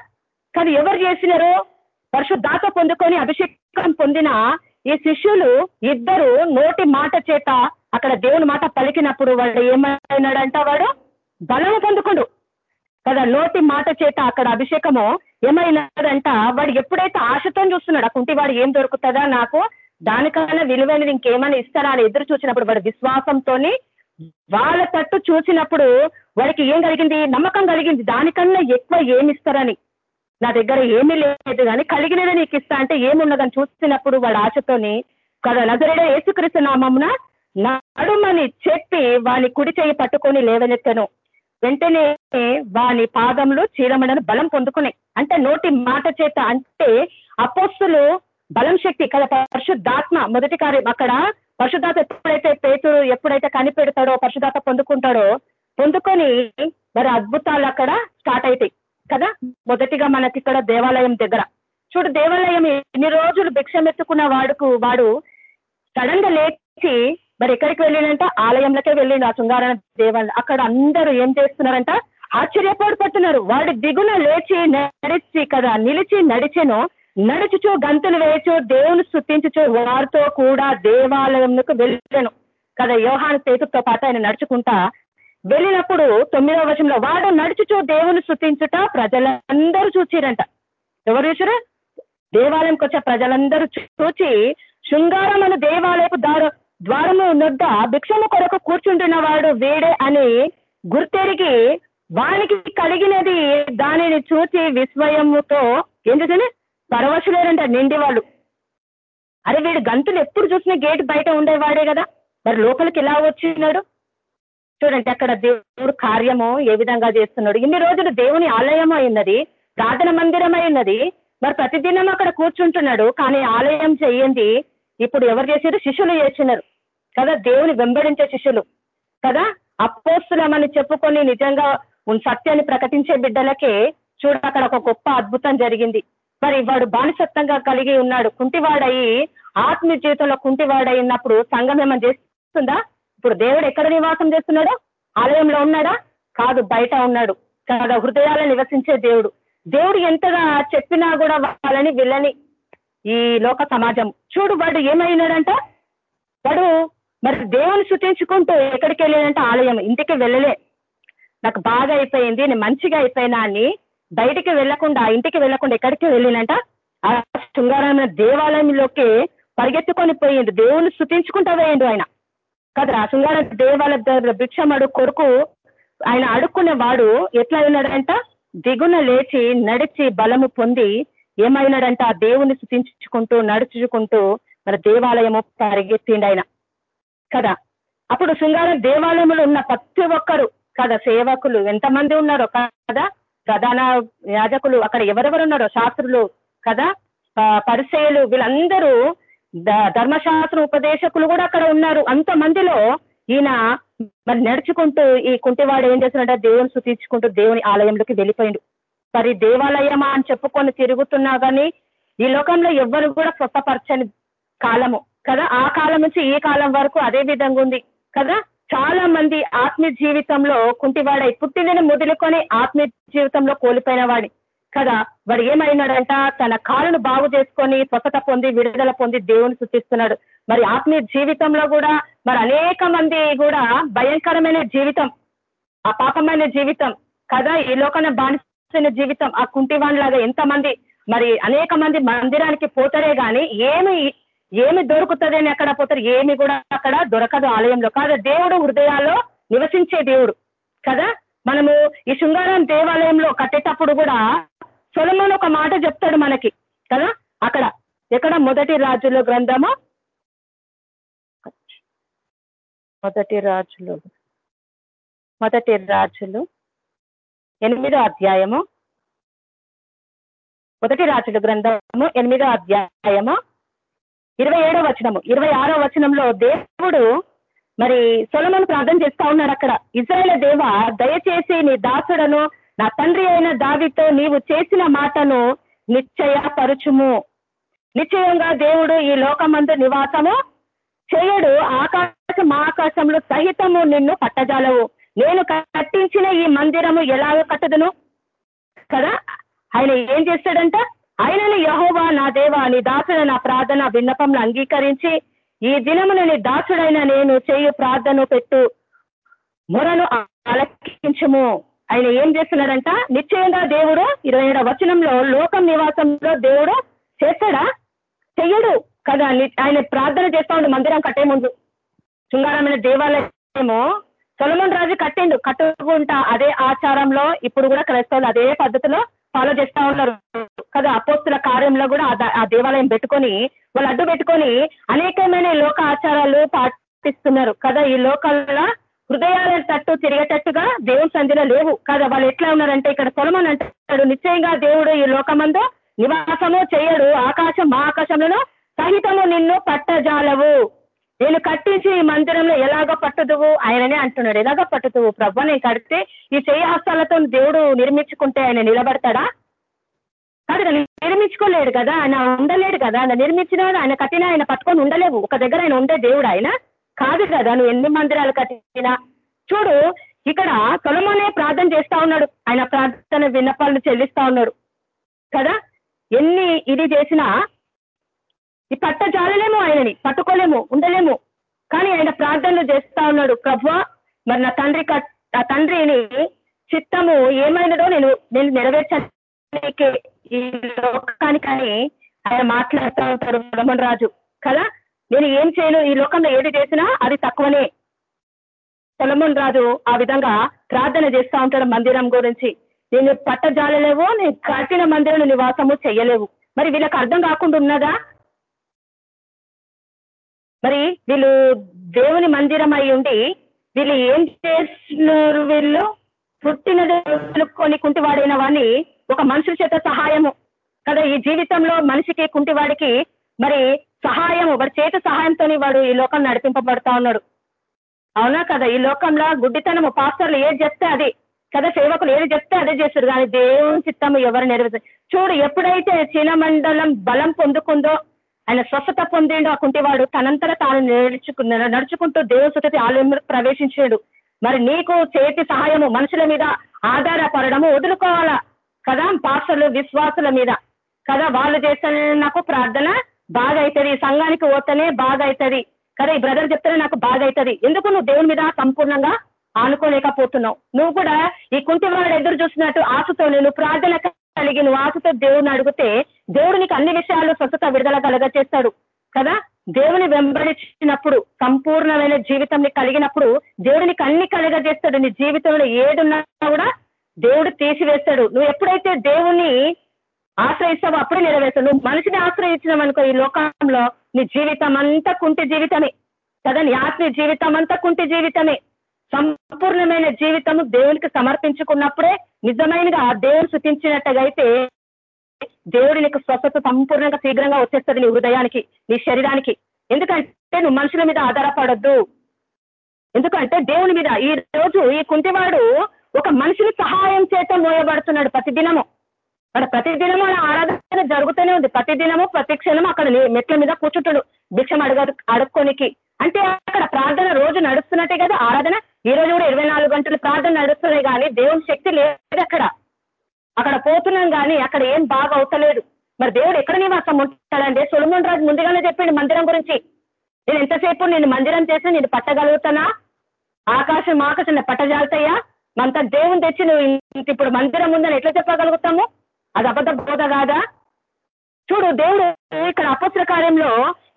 కానీ ఎవరు చేసినారు? పరిశుద్ధాత పొందుకొని అభిషేకం పొందిన ఈ శిష్యులు ఇద్దరు నోటి మాట చేత అక్కడ దేవుని మాట పలికినప్పుడు వాడు ఏమైనాడంట వాడు? బలము పొందుకుండు. కదా? నోటి మాట చేత అక్కడ అభిషేకము ఏమైనాడంట? వాడు ఎప్పుడైతే ఆశతో చూస్తున్నాడు కుంటివాడు ఏం దొరుకుతుందా నాకు? దానికన్నా విలువైనది ఇంకేమైనా ఇస్తారా అని ఎదురు చూసినప్పుడు వాడు విశ్వాసంతో వాళ్ళ తట్టు చూసినప్పుడు వాడికి ఏం కలిగింది? నమ్మకం కలిగింది. దానికన్నా ఎక్కువ ఏమి ఇస్తారని నా దగ్గర ఏమీ లేదు కానీ కలిగినది నీకు ఇస్తా అంటే ఏమున్నదని చూసినప్పుడు వాడు ఆశతోని కదా నజరేడ ఏసుక్రీస్తు నామమున నడుమని చెప్పి వాని కుడి చేయి పట్టుకొని లేవనెత్తను. వెంటనే వాని పాదంలో చీరమడని బలం పొందుకున్నాయి అంటే నోటి మాట చేత అంటే అపోస్తులు బలం శక్తి కదా పరిశుద్ధాత్మ. మొదటి కార్యం అక్కడ పరిశుద్ధాత్మ ఎప్పుడైతే పేతుడు ఎప్పుడైతే కనిపెడతాడో పరిశుద్ధాత పొందుకుంటాడో పొందుకొని మరి అద్భుతాలు అక్కడ స్టార్ట్ అవుతాయి కదా? మొదటిగా మనకి ఇక్కడ దేవాలయం దగ్గర. చూడు దేవాలయం ఎన్ని రోజులు భిక్షం ఎత్తుకున్న వాడుకు వాడు సడన్గా లేచి మరి ఎక్కడికి వెళ్ళినంట ఆలయంలోకే వెళ్ళిండు ఆ శృంగారణ దేవాలయం. అక్కడ అందరూ ఏం చేస్తున్నారంట? ఆశ్చర్యపడిపోతున్నారు వాడి దిగున లేచి నడిచి కదా నిలిచి నడిచెను. నడుచుచు గంతులు వేయచు దేవుని స్థుతించుచు వారితో కూడా దేవాలయంకు వెళ్ళాను. కదా యోహాను సేతుతో పాటు ఆయన నడుచుకుంటా వెళ్ళినప్పుడు తొమ్మిదవ వచనంలో వాడు నడుచుచు దేవుని స్థుతించుట ప్రజలందరూ చూచిరంట. ఎవరు చూసారు? దేవాలయంకి వచ్చే ప్రజలందరూ చూచి శృంగారమైన దేవాలయపు దారు ద్వారము నొద్ద భిక్షము కొరకు కూర్చుంటున్న వాడు వేడే అని గుర్తెరిగి వానికి కలిగినది దానిని చూచి విస్మయముతో ఏం చేసింది పరవశులేరంట నిండి వాళ్ళు. అరే వీడు గంతులు ఎప్పుడు చూసినా గేట్ బయట ఉండేవాడే కదా. మరి లోపలికి ఎలా వచ్చినాడు? చూడండి అక్కడ దేవుడు కార్యము ఏ విధంగా చేస్తున్నాడు. ఇన్ని రోజులు దేవుని ఆలయం అయినది ప్రార్థన మందిరం అయినది. మరి ప్రతిదినం అక్కడ కూర్చుంటున్నాడు కానీ ఆలయం చేయండి. ఇప్పుడు ఎవరు చేశారు శిష్యులు చేసినారు. కదా దేవుని వెంబడించే శిష్యులు. కదా అప్పోస్తులమని చెప్పుకొని నిజంగా సత్యాన్ని ప్రకటించే బిడ్డలకే చూడ అక్కడ ఒక గొప్ప అద్భుతం జరిగింది. మరి వాడు బానిసత్వంగా కలిగి ఉన్నాడు. కుంటివాడయి ఆత్మ జీవితంలో కుంటివాడయినప్పుడు సంఘం ఏమైనా చేస్తుందా? ఇప్పుడు దేవుడు ఎక్కడ నివాసం చేస్తున్నాడు? ఆలయంలో ఉన్నాడా? కాదు బయట ఉన్నాడు. కదా హృదయాల నివసించే దేవుడు. దేవుడు ఎంతగా చెప్పినా కూడా వాళ్ళని వీళ్ళని ఈ లోక సమాజం. చూడు వాడు ఏమైనాడంట? వాడు మరి దేవుని శృతించుకుంటూ ఎక్కడికి వెళ్ళాడంటే? ఆలయం. ఇంటికి వెళ్ళలే. నాకు బాగా అయిపోయింది నేను మంచిగా అయిపోయినా అని బయటికి వెళ్ళకుండా ఇంటికి వెళ్ళకుండా ఎక్కడికి వెళ్ళినంట ఆ శృంగారమైన దేవాలయంలోకి పరిగెత్తుకొని పోయింది. దేవుని శృతించుకుంటా పోయిండు ఆయన. కదా శృంగార దేవాలయ భిక్షమడు కొడుకు ఆయన అడుక్కునే వాడు ఎట్లా ఉన్నాడంట దిగున లేచి నడిచి బలము పొంది ఏమైనాడంట? ఆ దేవుని స్థుతించుకుంటూ నడుచుకుంటూ మన దేవాలయము పరిగెత్తిండి ఆయన. కదా అప్పుడు శృంగారం దేవాలయంలో ఉన్న ప్రతి ఒక్కరు కదా సేవకులు ఎంతమంది ఉన్నారో కదా ప్రధాన యాజకులు అక్కడ ఎవరెవరు ఉన్నారో శాస్త్రులు కదా? పరిచయలు వీళ్ళందరూ ధర్మశాస్త్ర ఉపదేశకులు కూడా అక్కడ ఉన్నారు. అంత మందిలో ఈయన మరి నడుచుకుంటూ ఈ కుంటివాడు ఏం చేస్తున్నాడంటే దేవుని సుతీర్చుకుంటూ దేవుని ఆలయంలోకి వెళ్ళిపోయిండు. మరి దేవాలయమా అని చెప్పుకొని తిరుగుతున్నా కానీ ఈ లోకంలో ఎవ్వరు కూడా స్వస్థపరచని కాలము కదా? ఆ కాలం నుంచి ఈ కాలం వరకు అదే విధంగా ఉంది కదా? చాలా మంది ఆత్మీయ జీవితంలో కుంటివాడై పుట్టినని మొదలుకొని ఆత్మీయ జీవితంలో కోల్పోయిన వాడి కదా. వాడు ఏమైనాడంట? తన కాలును బాగు చేసుకొని స్వస్థత పొంది విడుదల పొంది దేవుని సృష్టిస్తున్నాడు. మరి ఆత్మీయ జీవితంలో కూడా మరి అనేక మంది కూడా భయంకరమైన జీవితం ఆ పాపమైన జీవితం కదా. ఈ లోకన బానిసిన జీవితం ఆ కుంటివాణిలాగా ఎంతమంది మరి అనేక మంది మందిరానికి పోతారే గాని ఏమి ఏమి దొరుకుతుంది అని ఎక్కడ పోతారు? ఏమి కూడా అక్కడ దొరకదు ఆలయంలో. కాదు దేవుడు హృదయాల్లో నివసించే దేవుడు. కదా? మనము ఈ శృంగారం దేవాలయంలో కట్టేటప్పుడు కూడా సొలమన్ ఒక మాట చెప్తాడు మనకి. కదా? అక్కడ. ఎక్కడ? మొదటి రాజుల గ్రంథము. మొదటి రాజులు. మొదటి రాజులు. ఎనిమిదో అధ్యాయము. మొదటి రాజుల గ్రంథము ఎనిమిదో అధ్యాయము. ఇరవై ఏడో వచనము ఇరవై ఆరో వచనంలో దేవుడు మరి సొలమను ప్రార్థన చేస్తా ఉన్నాడు అక్కడ. ఇజ్రాయేల్ దేవ దయచేసి నీ దాసుడను నా తండ్రి అయిన దావితో నీవు చేసిన మాటను నిశ్చయపరుచుము. నిశ్చయంగా దేవుడు ఈ లోకమందు నివాసము చేయడు. ఆకాశం ఆకాశంలో సహితము నిన్ను పట్టజాలవు. నేను కట్టించిన ఈ మందిరము ఎలాగో కట్టదును? కదా? ఆయన ఏం చేస్తాడంట? ఆయనను యహోవా నా దేవ నీ దాసుడు నా ప్రార్థన విన్నపంను అంగీకరించి ఈ దినమును నీ దాసుడైన నేను చేయు ప్రార్థన పెట్టు. మొరను అలకించము ఆయన ఏం చేస్తున్నాడంట? నిశ్చయంగా దేవుడు ఇరవై ఏడవ వచనంలో లోకం నివాసంలో దేవుడు చేస్తాడా? చెయ్యడు కదా. ఆయన ప్రార్థన చేస్తా ఉండు మందిరం కట్టే ముందు. శృంగారమైన దేవాలయము సొలమన్ రాజు కట్టిండు కట్టుకుంటా అదే ఆచారంలో ఇప్పుడు కూడా క్రైస్తవులు అదే పద్ధతిలో ఫాలో చేస్తా ఉన్నారు. కదా అపోస్తుల కార్యంలో కూడా ఆ దేవాలయం పెట్టుకొని వాళ్ళు అడ్డు పెట్టుకొని అనేకమైన లోక ఆచారాలు పాటిస్తున్నారు. కదా ఈ లోకాల హృదయాల తట్టు తిరిగేటట్టుగా దేవుని సంధిలో లేవు. కదా వాళ్ళు ఎట్లా ఉన్నారంటే ఇక్కడ సొలమన్ అంటాడు నిశ్చయంగా దేవుడు ఈ లోకమందు నివాసము చేయడు. ఆకాశం మా ఆకాశంలో సహితము నిన్ను పట్టజాలవు. నేను కట్టించి ఈ మందిరంలో ఎలాగో పట్టుదువు ఆయననే అంటున్నాడు. ఎలాగో పట్టుదువు ప్రభు? నేను కడితే ఈ చేయి హస్తాలతో దేవుడు నిర్మించుకుంటే ఆయన నిలబడతాడా? కాదు నిర్మించుకోలేడు కదా ఆయన ఉండలేడు కదా. ఆయన నిర్మించిన ఆయన కట్టినా ఆయన పట్టుకొని ఉండలేవు. ఒక దగ్గర ఆయన ఉండే దేవుడు ఆయన. కాదు కదా నువ్వు ఎన్ని మందిరాలు కట్టినా? చూడు ఇక్కడ తొలమనే ప్రార్థన చేస్తా ఉన్నాడు. ఆయన ప్రార్థన విన్నపాలను చెల్లిస్తా ఉన్నాడు. కదా? ఎన్ని ఇది చేసినా ఈ పట్ట జాలలేము ఆయనని పట్టుకోలేము ఉండలేము. కానీ ఆయన ప్రార్థనలు చేస్తా ఉన్నాడు. ప్రభు మరి నా తండ్రి ఆ తండ్రిని చిత్తము ఏమైనదో నేను నేను నెరవేర్చడానికి ఈ లోకానికని ఆయన మాట్లాడుతూ ఉంటాడు బ్రహ్మణ్ రాజు. కదా? నేను ఏం చేయను? ఈ లోకంలో ఏది చేసినా అది తక్కువనే. సొలమన్ రాజు ఆ విధంగా ప్రార్థన చేస్తూ ఉంటాడు మందిరం గురించి. నేను పట్టజాలలేవు నేను కట్టిన మందిరం నివాసము చేయలేవు. మరి వీళ్ళకి అర్థం కాకుండా ఉన్నదా? మరి వీళ్ళు దేవుని మందిరం అయి ఉండి వీళ్ళు ఏం చేస్తున్నారు వీళ్ళు? పుట్టినది కొన్ని కుంటివాడైన వాడిని ఒక మనుషుల చేత సహాయము. కదా ఈ జీవితంలో మనిషికి కుంటివాడికి మరి సహాయము వాడి చేత సహాయంతో వాడు ఈ లోకం నడిపింపబడతా ఉన్నాడు. అవునా కదా? ఈ లోకంలో గుడ్డితనము పాస్టర్లు ఏది చెప్తే అది. కదా సేవకులు ఏది చెప్తే అదే చేస్తారు. కానీ దేవుని చిత్తము ఎవరు నెరవేరు చూడు ఎప్పుడైతే చీలమండలం బలం పొందుకుందో ఆయన స్వస్థత పొందిండు ఆ కుంటివాడు తనంతర తాను నడుచుకు నడుచుకుంటూ దేవుని ఆలయంలో ప్రవేశించాడు. మరి నీకు చేతి సహాయము మనుషుల మీద ఆధారపడము వదులుకోవాలా? కదా పాస్టర్లు విశ్వాసుల మీద. కదా వాళ్ళు చేస్తే నాకు ప్రార్థన బాగా అవుతుంది సంఘానికి పోతేనే బాగా అవుతుంది కదా ఈ బ్రదర్ చెప్తేనే నాకు బాగా అవుతుంది ఎందుకు నువ్వు దేవుని మీద సంపూర్ణంగా ఆనుకోలేకపోతున్నావు? నువ్వు కూడా ఈ కుంటివాడు ఎదురు చూసినట్టు ఆశతో నేను ప్రార్థన కలిగి నువ్వు ఆశతో దేవుని అడిగితే దేవుడు నీకు అన్ని విషయాలు స్వస్థత విడుదల కలగ చేస్తాడు కదా? దేవుని వెంబడించినప్పుడు సంపూర్ణమైన జీవితం కలిగినప్పుడు దేవుడు నీకు అన్ని కలగజేస్తాడు. నీ జీవితంలో ఏడున్నా కూడా దేవుడు తీసివేస్తాడు. నువ్వు ఎప్పుడైతే దేవుణ్ణి ఆశ్రయిస్తావో అప్పుడే నెరవేర్తావు నువ్వు మనిషిని ఆశ్రయించినావు అనుకో ఈ లోకంలో నీ జీవితం అంతా కుంటి జీవితమే. కదా? నీ ఆత్మీయ జీవితం అంతా కుంటి జీవితమే. సంపూర్ణమైన జీవితము దేవునికి సమర్పించుకున్నప్పుడే నిజమైనగా దేవుడు శృతించినట్టుగా అయితే దేవుడి నీకు స్వస్థత సంపూర్ణంగా శీఘ్రంగా వచ్చేస్తుంది నీ హృదయానికి నీ శరీరానికి. ఎందుకంటే నువ్వు మనుషుల మీద ఆధారపడద్దు. ఎందుకంటే దేవుని మీద ఈ రోజు ఈ కుంటివాడు ఒక మనిషిని సహాయం చేత మోయబడుతున్నాడు ప్రతిదినము. అక్కడ ప్రతిదినము ఆరాధన జరుగుతూనే ఉంది. ప్రతిదినము ప్రతి క్షణం అక్కడ మెట్ల మీద కూర్చుంటాడు. భిక్షం అడగ అడుక్కోనికి. అంటే అక్కడ ప్రార్థన రోజు నడుస్తున్నట్టే కదా ఆరాధన. ఈ రోజు కూడా ఇరవై గంటలు ప్రార్థన నడుస్తున్నాయి కానీ దేవుని శక్తి లేదు అక్కడ. అక్కడ పోతున్నాం కానీ అక్కడ ఏం బాగా అవుతలేదు. మరి దేవుడు ఎక్కడ నివాసం ఉంటాడంటే సొలమోన్ రాజు ముందుగానే చెప్పిండు మందిరం గురించి. నేను ఎంతసేపు నేను మందిరం చేసి నేను పట్టగలుగుతానా? ఆకాశం ఆకాశం పట్టజాలుతాయా మంత దేవుని తెచ్చి నువ్వు ఇప్పుడు మందిరం ఉందని ఎట్లా చెప్పగలుగుతాము? అది అబద్ధ బోధ కాదా? చూడు దేవుడు ఇక్కడ అపస్ర కార్యంలో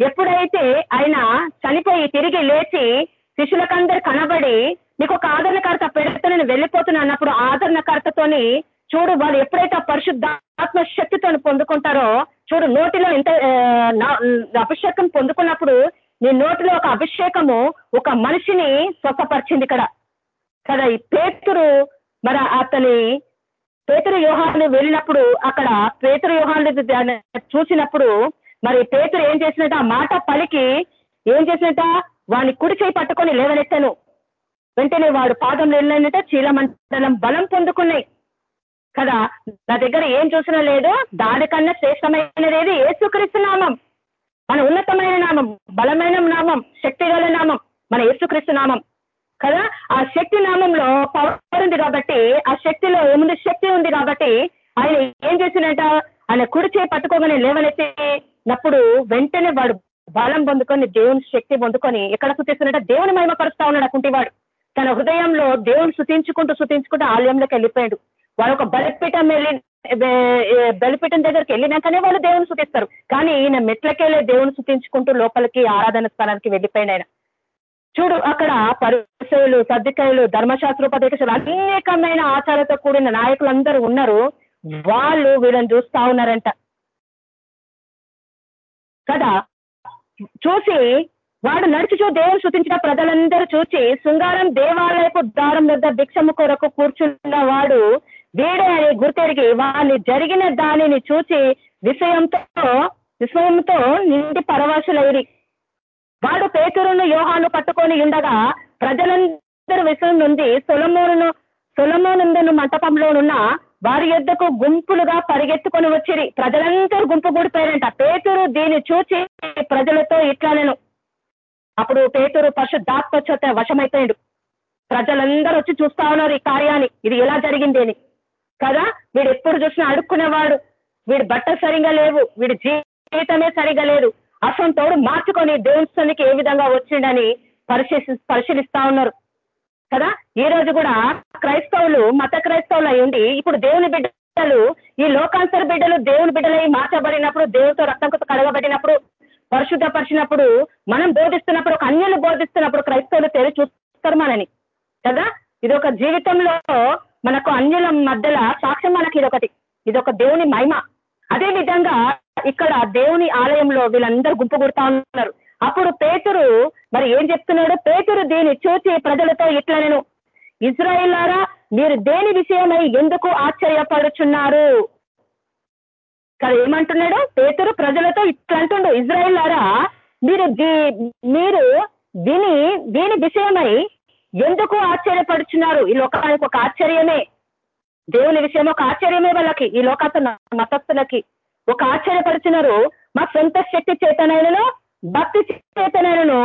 ఎప్పుడైతే ఆయన చనిపోయి తిరిగి లేచి శిష్యులకందరు కనబడి నీకు ఒక ఆదరణకర్త పెడితే నేను వెళ్ళిపోతున్నా అన్నప్పుడు ఆదరణకర్తతోని చూడు వాళ్ళు ఎప్పుడైతే పరిశుద్ధాత్మ శక్తితో పొందుకుంటారో చూడు నోటిలో ఎంత అభిషేకం పొందుకున్నప్పుడు నీ నోటిలో ఒక అభిషేకము ఒక మనిషిని స్వస్థపరిచింది ఇక్కడ. కదా ఈ పేతురు మరి అతని పేతురు వ్యూహాన్ని వెళ్ళినప్పుడు అక్కడ పేతురు వ్యూహాన్ని చూసినప్పుడు మరి పేతురు ఏం చేసినట్ట ఆ మాట పలికి ఏం చేసినట్ట వాడిని కుడి చేయి పట్టుకొని లేవనెత్తాను. వెంటనే వాడు పాదం వెళ్ళినట్ట చీలమండలం బలం పొందుకున్నాయి. కదా? నా దగ్గర ఏం చూసినా లేదు దానికన్నా శ్రేష్టమైనది ఏసుక్రీస్తు నామం. మన ఉన్నతమైన నామం బలమైన నామం శక్తి నామం మన ఏసుక్రీస్తు నామం. కదా? ఆ శక్తి నామంలో పవర్ ఉంది కాబట్టి ఆ శక్తిలో ఏముంది? శక్తి ఉంది కాబట్టి ఆయన ఏం చేసినట్ట ఆయన కుడిచే పట్టుకోగానే లేవనెత్తినప్పుడు వెంటనే వాడు బలం పొందుకొని దేవుని శక్తి పొందుకొని ఎక్కడ శుతిస్తున్నట్ట దేవుని మహిమపరుస్తా ఉన్నాడు అకుంటివాడు తన హృదయంలో దేవుని శుతించుకుంటూ శుతించుకుంటూ ఆలయంలోకి వెళ్ళిపోయాడు. వాడు ఒక బలిపీఠం వెళ్ళి బలిపీఠం దగ్గరికి వెళ్ళినాకనే వాళ్ళు దేవుని శుతిస్తారు. కానీ ఈయన మెట్లకెళ్ళే దేవుని శుతించుకుంటూ లోపలికి ఆరాధన స్థానానికి వెళ్ళిపోయిన ఆయన. చూడు అక్కడ పరిచయులు సర్దికాయలు ధర్మశాస్త్రోపదేశాలు అనేకమైన ఆచారాలతో కూడిన నాయకులందరూ ఉన్నారు. వాళ్ళు వీళ్ళని చూస్తా ఉన్నారంట. కదా? చూసి వాడు నడుచుచూ దేవుని శృతించిన ప్రజలందరూ చూసి శృంగారం దేవాలయపు దారం వద్ద భిక్షము కొరకు కూర్చున్న వాడు వీడే అని గుర్తెరిగి వాళ్ళు జరిగిన దానిని చూసి విషయంతో విషయంతో నిండి పరవాసులైరి వాడు పేతురును యోహాను పట్టుకొని ఉండగా ప్రజలందరూ విషయం నుండి సొలమోను సొలమోనందును మంటపంలోనున్న వారి యొద్దకు గుంపులుగా పరిగెత్తుకొని వచ్చిరి. ప్రజలందరూ గుంపు కూడిపోయారంట. పేతురు దీన్ని చూచి ప్రజలతో ఇట్లా నేను అప్పుడు పేతురు పరిశుద్ధాత్మ వశమైపోయాడు. ప్రజలందరూ వచ్చి చూస్తా ఉన్నారు ఈ కార్యాన్ని. ఇది ఎలా జరిగింది అని. కదా? వీడు ఎప్పుడు చూసినా అడుక్కునేవాడు. వీడి బట్ట సరిగా లేవు. వీడి జీవితమే సరిగా లేదు. అసంతోడు మార్చుకొని దేవునికి ఏ విధంగా వచ్చిండని పరిశీలి పరిశీలిస్తా ఉన్నారు. కదా? ఈ రోజు కూడా క్రైస్తవులు మత క్రైస్తవులు అయి ఉండి ఇప్పుడు దేవుని బిడ్డలు ఈ లోకాంతర బిడ్డలు దేవుని బిడ్డలై మార్చబడినప్పుడు దేవునితో రక్తం కడగబడినప్పుడు పరిశుద్ధపరిచినప్పుడు మనం బోధిస్తున్నప్పుడు ఒక అన్యులు బోధిస్తున్నప్పుడు క్రైస్తవులు తెరి చూస్తారు మనని. కదా? ఇది ఒక జీవితంలో మనకు అన్యుల మధ్యలో సాక్ష్యం మనకి ఇదొకటి. ఇదొక దేవుని మహిమ. అదే విధంగా ఇక్కడ దేవుని ఆలయంలో వీళ్ళందరూ గుంపు గుడతా ఉన్నారు. అప్పుడు పేతురు మరి ఏం చెప్తున్నాడు? పేతురు దీన్ని చూచి ప్రజలతో ఇట్లా నేను ఇజ్రాయిల్లారా మీరు దేని విషయమై ఎందుకు ఆశ్చర్యపడుచున్నారు? కదా ఏమంటున్నాడు? పేతురు ప్రజలతో ఇట్లా అంటుండు ఇజ్రాయిల్లారా మీరు మీరు దీని దీని విషయమై ఎందుకు ఆశ్చర్యపడుచున్నారు? ఈ లోకానికి ఒక ఆశ్చర్యమే. దేవుని విషయం ఒక ఆశ్చర్యమే వాళ్ళకి ఈ లోకాత మతస్థులకి. ఒక ఆశ్చర్యపడుచున్నారు మా సొంత శక్తి చేతనైనను భక్తి చేతనైనను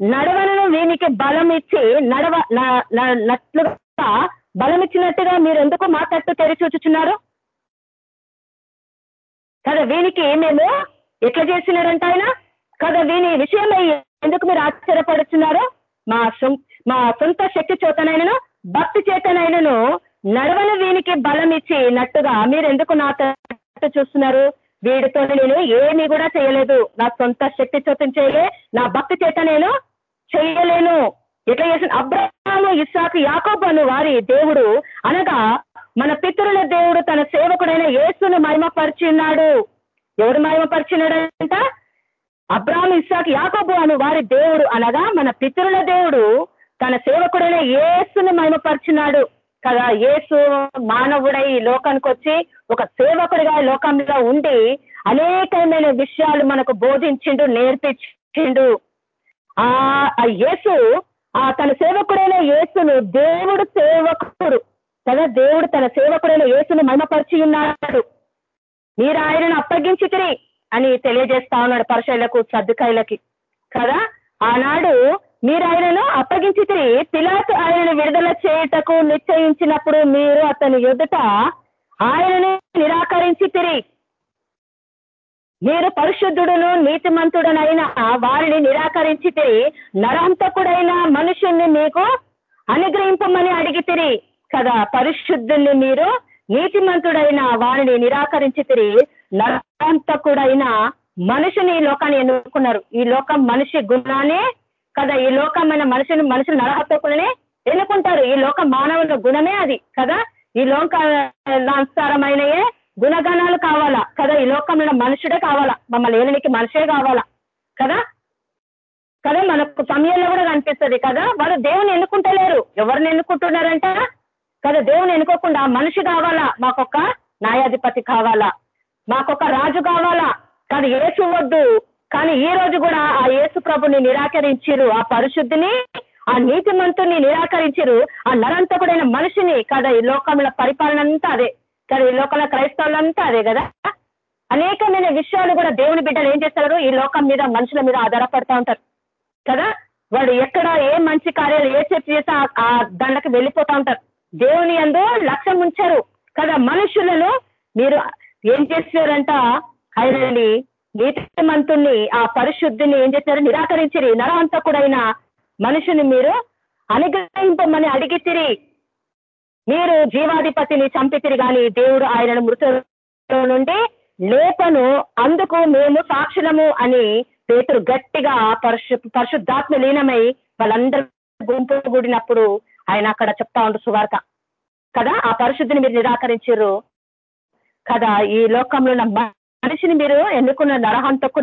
నడవలను వీనికి బలం ఇచ్చి నడవ నట్లుగా బలం ఇచ్చినట్టుగా మీరు ఎందుకు మా తట్టు తెరిచూచుచున్నారు కదా వీనికి మేము ఎట్లా చేసినాడంట ఆయన? కదా వీని విషయమై ఎందుకు మీరు ఆశ్చర్యపడుతున్నారు మా మా సొంత శక్తి చేతనైనను భక్తి చేతనైనను నడవని వీనికి బలం ఇచ్చి నట్టుగా మీరు ఎందుకు నా చూస్తున్నారు? వీడితో నేను ఏమీ కూడా చేయలేదు. నా సొంత శక్తి చేతం చేయలే నా భక్తి చేత నేను చేయలేను. ఎట్లా చేసిన అబ్రహాము ఇస్సాకు యాకోబు అను వారి దేవుడు అనగా మన పితరుల దేవుడు తన సేవకుడైన యేసును మహిమపరిచిన్నాడు ఎవడు మహిమపరిచినాడంట? అబ్రాహం ఇస్సాక్ యాకోబు అను వారి దేవుడు అనగా మన పితరుల దేవుడు తన సేవకుడైన యేసును మహిమపరిచినాడు కదా. యేసు మానవుడై ఈ లోకానికి వచ్చి ఒక సేవకుడిగా లోకంలో ఉండి అనేకమైన విషయాలు మనకు బోధించిండు నేర్పించిండు. ఆ యేసు ఆ తన సేవకుడైన యేసును దేవుడు సేవకుడు కదా. దేవుడు తన సేవకుడైన యేసును మహిమపరిచి ఉన్నాడు. మీరు ఆయనను అప్పగించితిరి అని తెలియజేస్తా ఉన్నాడు పరశైలకు సర్దుకాయలకి. కదా? ఆనాడు మీరు ఆయనను అప్పగించి తిరిగి పిలాతు ఆయనను విడుదల చేయుటకు నిశ్చయించినప్పుడు మీరు అతని ఎదుట ఆయనను నిరాకరించితిరి. మీరు పరిశుద్ధుడును నీతిమంతుడనైన వారిని నిరాకరించితే నరాంతకుడైన మనుషుల్ని మీకు అనుగ్రహింపమని అడిగితిరి. కదా? పరిశుద్ధుల్ని మీరు నీతిమంతుడైన వారిని నిరాకరించి తిరిగి నరాంతకుడైన మనిషిని ఈ లోకాన్ని ఎన్నుకున్నారు. ఈ లోకం మనిషి గుణానే కదా ఈ లోకమైన మనిషిని మనుషులు నరహత్వకులనే ఎన్నుకుంటారు. ఈ లోక మానవుల గుణమే అది కదా. ఈ లోక అనుసారమైనయే గుణగణాలు కావాలా కదా. ఈ లోకంలో మనుషుడే కావాలా మమ్మల్ని ఏలనికి మనిషే కావాలా కదా. కదా మనకు సమయంలో కూడా కనిపిస్తుంది కదా. వారు దేవుని ఎన్నుకుంటలేరు. ఎవరిని ఎన్నుకుంటున్నారంట? కదా దేవుని ఎన్నుకోకుండా మనిషి కావాలా? మాకొక న్యాయాధిపతి కావాలా? మాకొక రాజు కావాలా? కానీ ఏసు వద్దు. కానీ ఈ రోజు కూడా ఆ యేసు ప్రభుని నిరాకరించిరు ఆ పరిశుద్ధిని ఆ నీతిమంతుని నిరాకరించిరు ఆ నరంతకుడైన మనిషిని కదా ఈ లోకంలో పరిపాలన అంతా అదే. కదా ఈ లోకంలో క్రైస్తవులంతా అదే కదా? అనేకమైన విషయాలు కూడా దేవుని బిడ్డలు ఏం చేస్తారు? ఈ లోకం మీద మనుషుల మీద ఆధారపడతా ఉంటారు. కదా? వాడు ఎక్కడ ఏ మంచి కార్యాలు ఏ చర్చ చేస్తే ఆ దండకి వెళ్ళిపోతా ఉంటారు. దేవుని అందు లక్ష్యం ఉంచారు. కదా? మనుషులను మీరు ఏం చేస్తారంట ఆయనని నీతిమంతుణ్ణి ఆ పరిశుద్ధిని ఏం చేశారు? నిరాకరించిరి. నరహంతకుడైన మనుషుని మీరు అనుగ్రహింపమని అడిగితిరి. మీరు జీవాధిపతిని చంపితిరి కానీ దేవుడు ఆయనను మృతుల నుండి లేపను. అందుకు మేము సాక్షులము అని పేతురు గట్టిగా పరిశు పరిశుద్ధాత్మ లీనమై వాళ్ళందరూ గుంపు కూడినప్పుడు ఆయన అక్కడ చెప్తా ఉండు సువార్త. కదా? ఆ పరిశుద్ధిని మీరు నిరాకరించారు కదా ఈ లోకంలో ఉన్న మనిషిని మీరు ఎన్నుకున్న నరహంతకు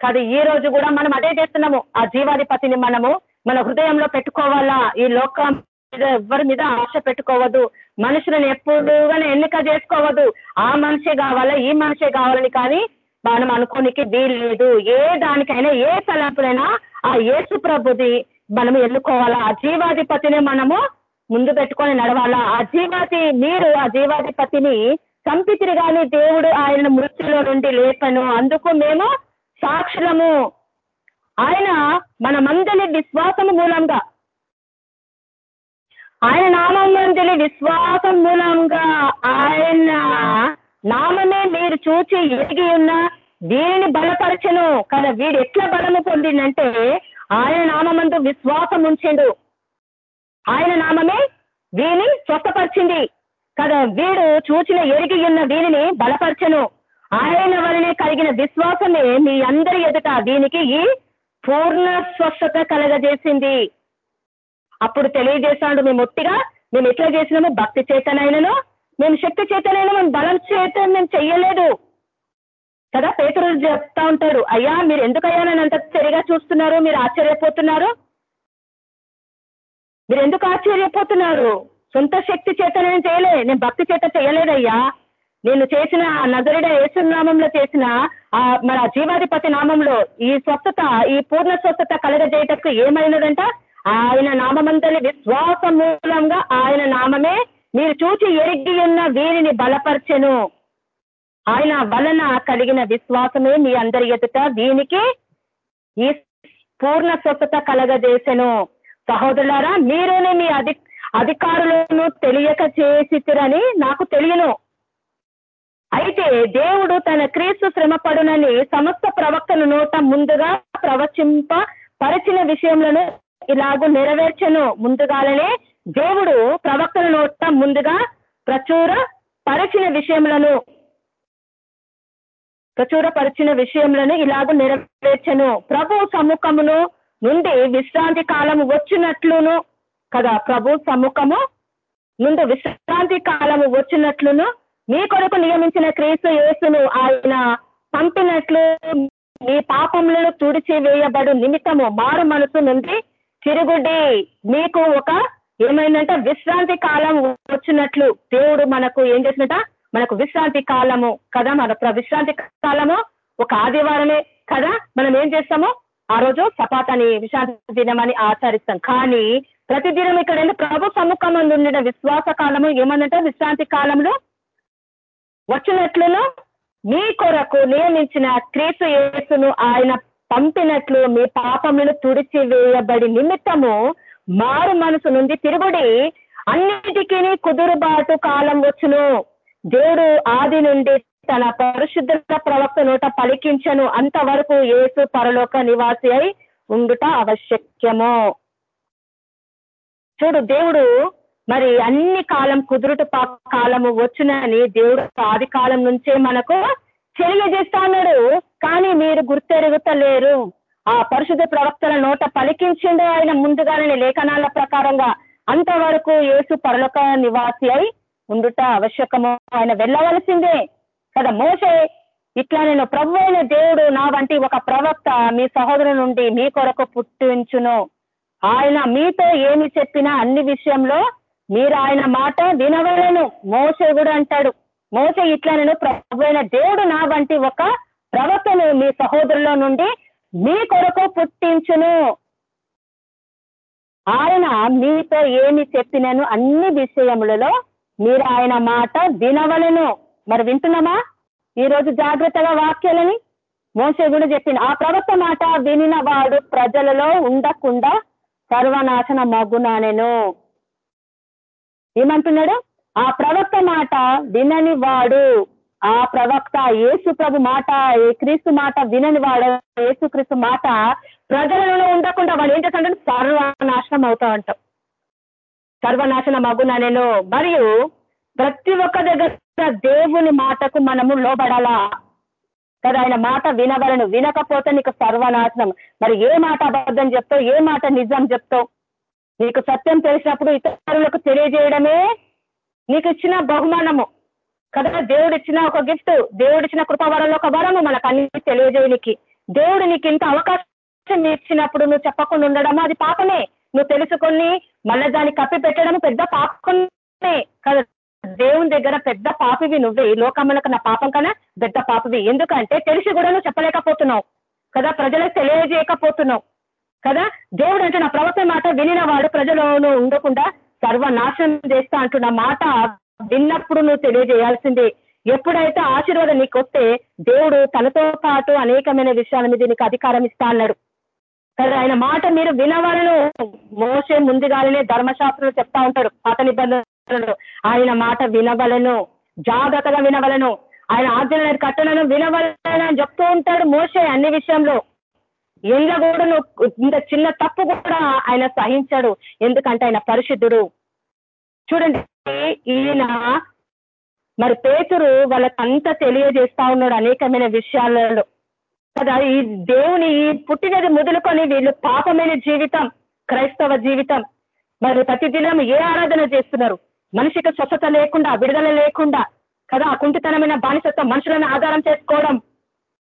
కదా ఈ రోజు కూడా మనం అదే చేస్తున్నాము. ఆ జీవాధిపతిని మనము మన హృదయంలో పెట్టుకోవాలా? ఈ లోకం మీద ఎవరి మీద ఆశ పెట్టుకోవద్దు. మనుషులను ఎప్పుడుగానే ఎన్నిక చేసుకోవద్దు. ఆ మనిషే కావాలా ఈ మనిషే కావాలని కానీ మనం అనుకోనికి వీల్లేదు. ఏ దానికైనా ఏ తలంపులైనా ఆ యేసు ప్రభుది మనము ఎన్నుకోవాలా? ఆ జీవాధిపతిని మనము ముందు పెట్టుకొని నడవాలా? ఆ జీవాది మీరు ఆ జీవాధిపతిని చంపితిరి దేవుడు ఆయన మృత్యులో నుండి లేపను. అందుకు మేము సాక్షులము. ఆయన మనమందరి విశ్వాసము మూలంగా. ఆయన నామందరి విశ్వాసం మూలంగా ఆయన నామమే మీరు చూచి ఎదిగి ఉన్న దీనిని బలపరచను. కదా వీడు ఎట్లా బలము పొందిందంటే ఆయన నామందు విశ్వాసం ఉంచిండు ఆయన నామమే దీని స్వస్థపరిచింది. కదా వీడు చూచిన ఎరిగి ఉన్న వీనిని బలపరచను. ఆయన వలనే కలిగిన విశ్వాసమే మీ అందరి ఎదుట దీనికి ఈ పూర్ణ స్వస్థత కలగజేసింది. అప్పుడు తెలియజేశాడు మేము ఒట్టిగా మేము ఎట్లా చేసినాము? భక్తి చేతనైనను మేము శక్తి చేతనైనా మేము బలం చేత మేము చెయ్యలేదు. కదా పేతురు చెప్తా ఉంటాడు అయ్యా మీరు ఎందుకయ్యా నన్ను అంత సరిగా చూస్తున్నారు? మీరు ఆశ్చర్యపోతున్నారు? మీరు ఎందుకు ఆశ్చర్యపోతున్నారు? సొంత శక్తి చేత నేను చేయలే. నేను భక్తి చేత చేయలేదయ్యా. నేను చేసిన నగరుడ నామంలో చేసిన ఆ మన జీవాధిపతి నామంలో ఈ స్వస్థత ఈ పూర్ణ స్వస్థత కలగజేయటకు ఏమైనదంట? ఆయన నామంతని విశ్వాస మూలంగా ఆయన నామమే మీరు చూచి ఎరిగి ఉన్న వీరిని బలపరచెను. ఆయన వలన కలిగిన విశ్వాసమే మీ అందరి ఎదుట దీనికి ఈ పూర్ణ స్వస్థత కలగజేసెను. సహోదరులారా మీరునే మీ అధి అధికారులను తెలియక చేసిరని నాకు తెలియను. అయితే దేవుడు తన క్రీస్తు శ్రమపడునని సమస్త ప్రవక్తను నోట ముందుగా ప్రవచింప పరిచిన విషయంలో ఇలాగూ నెరవేర్చను. ముందుగాలనే దేవుడు ప్రవక్తల నోట ముందుగా ప్రచుర పరిచిన విషయములను ప్రచురపరిచిన విషయంలో ఇలాగ నెరవేర్చను. ప్రభు సముఖమును నుండి విశ్రాంతి కాలము వచ్చినట్లును కదా ప్రభు? సముఖము ముందు విశ్రాంతి కాలము వచ్చినట్లును మీ కొరకు నియమించిన క్రీస్తు యేసును ఆయన పంపినట్లు మీ పాపములను తుడిచి వేయబడు నిమిత్తము మారు మనసు నుండి తిరుగుడి. మీకు ఒక ఏమైందంటే విశ్రాంతి కాలం వచ్చినట్లు దేవుడు మనకు ఏం చేసినట? మనకు విశ్రాంతి కాలము కదా? మన విశ్రాంతి కాలము ఒక ఆదివారమే కదా? మనం ఏం చేస్తాము? ఆ రోజు సపాతని విశ్రాంతి దినమని ఆచరిస్తాం. కానీ ప్రతిదినం ఇక్కడ ప్రభు సముఖం ఉండిన విశ్వాస కాలము ఏమందంటే విశ్రాంతి కాలంలో వచ్చినట్లును మీ కొరకు నియమించిన క్రీస్తు యేసును ఆయన పంపినట్లు మీ పాపములను తుడిచి వేయబడి నిమిత్తము మారు మనసు నుండి తిరుగుడి అన్నిటికీ కుదురుబాటు కాలం వచ్చును. దేవుడు ఆది నుండి తన పరిశుద్ధ ప్రవక్త నోట పలికించను. అంతవరకు ఏసు పరలోక నివాసి అయి ఉండుట ఆవశ్యక్యము. చూడు దేవుడు మరి అన్ని కాలం కుదురుట కాలము వచ్చునని దేవుడు ఆది కాలం నుంచే మనకు తెలియజేస్తా ఉన్నాడు. కానీ మీరు గుర్తెరుగుతలేరు. ఆ పరిశుద్ధ ప్రవక్తల నోట పలికించిండు ఆయన ముందుగానే లేఖనాల ప్రకారంగా. అంతవరకు ఏసు పరలోక నివాసి అయి ఉండుట ఆవశ్యకము. ఆయన వెళ్ళవలసిందే. కదా మోసే ఇట్లా నేను ప్రభు అయిన దేవుడు నా వంటి ఒక ప్రవక్త మీ సహోదరు నుండి మీ కొరకు పుట్టించును. ఆయన మీతో ఏమి చెప్పినా అన్ని విషయంలో మీరు ఆయన మాట వినవలను. మోసే కూడా అంటాడు మోస ఇట్లా నేను ప్రభుత్వ దేవుడు నా వంటి ఒక ప్రవక్తను మీ సహోదరులో నుండి మీ కొరకు పుట్టించును. ఆయన మీతో ఏమి చెప్పినను అన్ని విషయములలో మీరు ఆయన మాట వినవలను. మరి వింటున్నామా? ఈరోజు జాగ్రత్తగా వాక్యాలని మోసే కూడా చెప్పింది ఆ ప్రవక్త మాట వినిన వాడు ప్రజలలో ఉండకుండా సర్వనాశన మగునానెను ఏమంటున్నాడు? ఆ ప్రవక్త మాట వినని వాడు ఆ ప్రవక్త ఏసు ప్రభు మాట ఏ క్రీస్తు మాట వినని వాడు ఏసుక్రీస్తు మాట ప్రజలలో ఉండకుండా వాడు ఏం చేస్తాడంటే సర్వనాశనం అవుతా ఉంటాం సర్వనాశనం అగునా నేను? మరియు ప్రతి ఒక్క దగ్గర దేవుని మాటకు మనము లోబడాలా? మరి ఆయన మాట వినవలను వినకపోతే నీకు సర్వనాశనం. మరి ఏ మాట అబద్ధం చెప్తావు? ఏ మాట నిజం చెప్తావు? నీకు సత్యం తెలిసినప్పుడు ఇతరులకు తెలియజేయడమే నీకు ఇచ్చిన బహుమానము. కదా? దేవుడు ఇచ్చిన ఒక గిఫ్ట్ దేవుడు ఇచ్చిన కృపవరంలో ఒక వరము మనకు అన్ని తెలియజేయనికి దేవుడు నీకు ఇంత అవకాశం ఇచ్చినప్పుడు నువ్వు చెప్పకుండా ఉండడము అది పాపమే. నువ్వు తెలుసుకొని మళ్ళీ దాన్ని కప్పి పెట్టడం పెద్ద పాపమే కదా దేవుని దగ్గర పెద్ద పాపివి నువ్వే. ఈ లోకములకు నా పాపం కన్నా పెద్ద పాపివి. ఎందుకంటే తెలిసి కూడా నువ్వు చెప్పలేకపోతున్నావు. కదా? ప్రజలకు తెలియజేయకపోతున్నావు. కదా? దేవుడు అంటే నా ప్రవర్తన మాట వినిన వాడు ప్రజలను ఉండకుండా సర్వనాశనం చేస్తా అంటున్న మాట విన్నప్పుడు నువ్వు తెలియజేయాల్సిందే. ఎప్పుడైతే ఆశీర్వాదం నీకు వస్తే దేవుడు తనతో పాటు అనేకమైన విషయాల మీద నీకు అధికారం ఇస్తా అన్నాడు. కదా? ఆయన మాట మీరు వినవాలను. మోసే ముందుగానే ధర్మశాస్త్రం చెప్తా ఉంటాడు పాత నిబంధన ఆయన మాట వినవలను. జాగ్రత్తగా వినవలను. ఆయన ఆజ్ఞలను కట్టలను వినవలను అని చెప్తూ ఉంటాడు మోసే అన్ని విషయంలో. ఎంగ కూడా నువ్వు ఇంత చిన్న తప్పు కూడా ఆయన సహించాడు. ఎందుకంటే ఆయన పరిశుద్ధుడు. చూడండి ఈయన మరి పేతురు వాళ్ళకంతా తెలియజేస్తా ఉన్నాడు అనేకమైన విషయాలలో. కదా ఈ దేవుని ఈ పుట్టినది మొదలుకొని వీళ్ళు పాపమైన జీవితం క్రైస్తవ జీవితం. మరి ప్రతిదినం ఏ ఆరాధన చేస్తున్నారు? మనిషికి స్వచ్ఛత లేకుండా విడుదల లేకుండా కదా? ఆ కుంటితనమైన బానిసత్వం మనుషులను ఆధారం చేసుకోవడం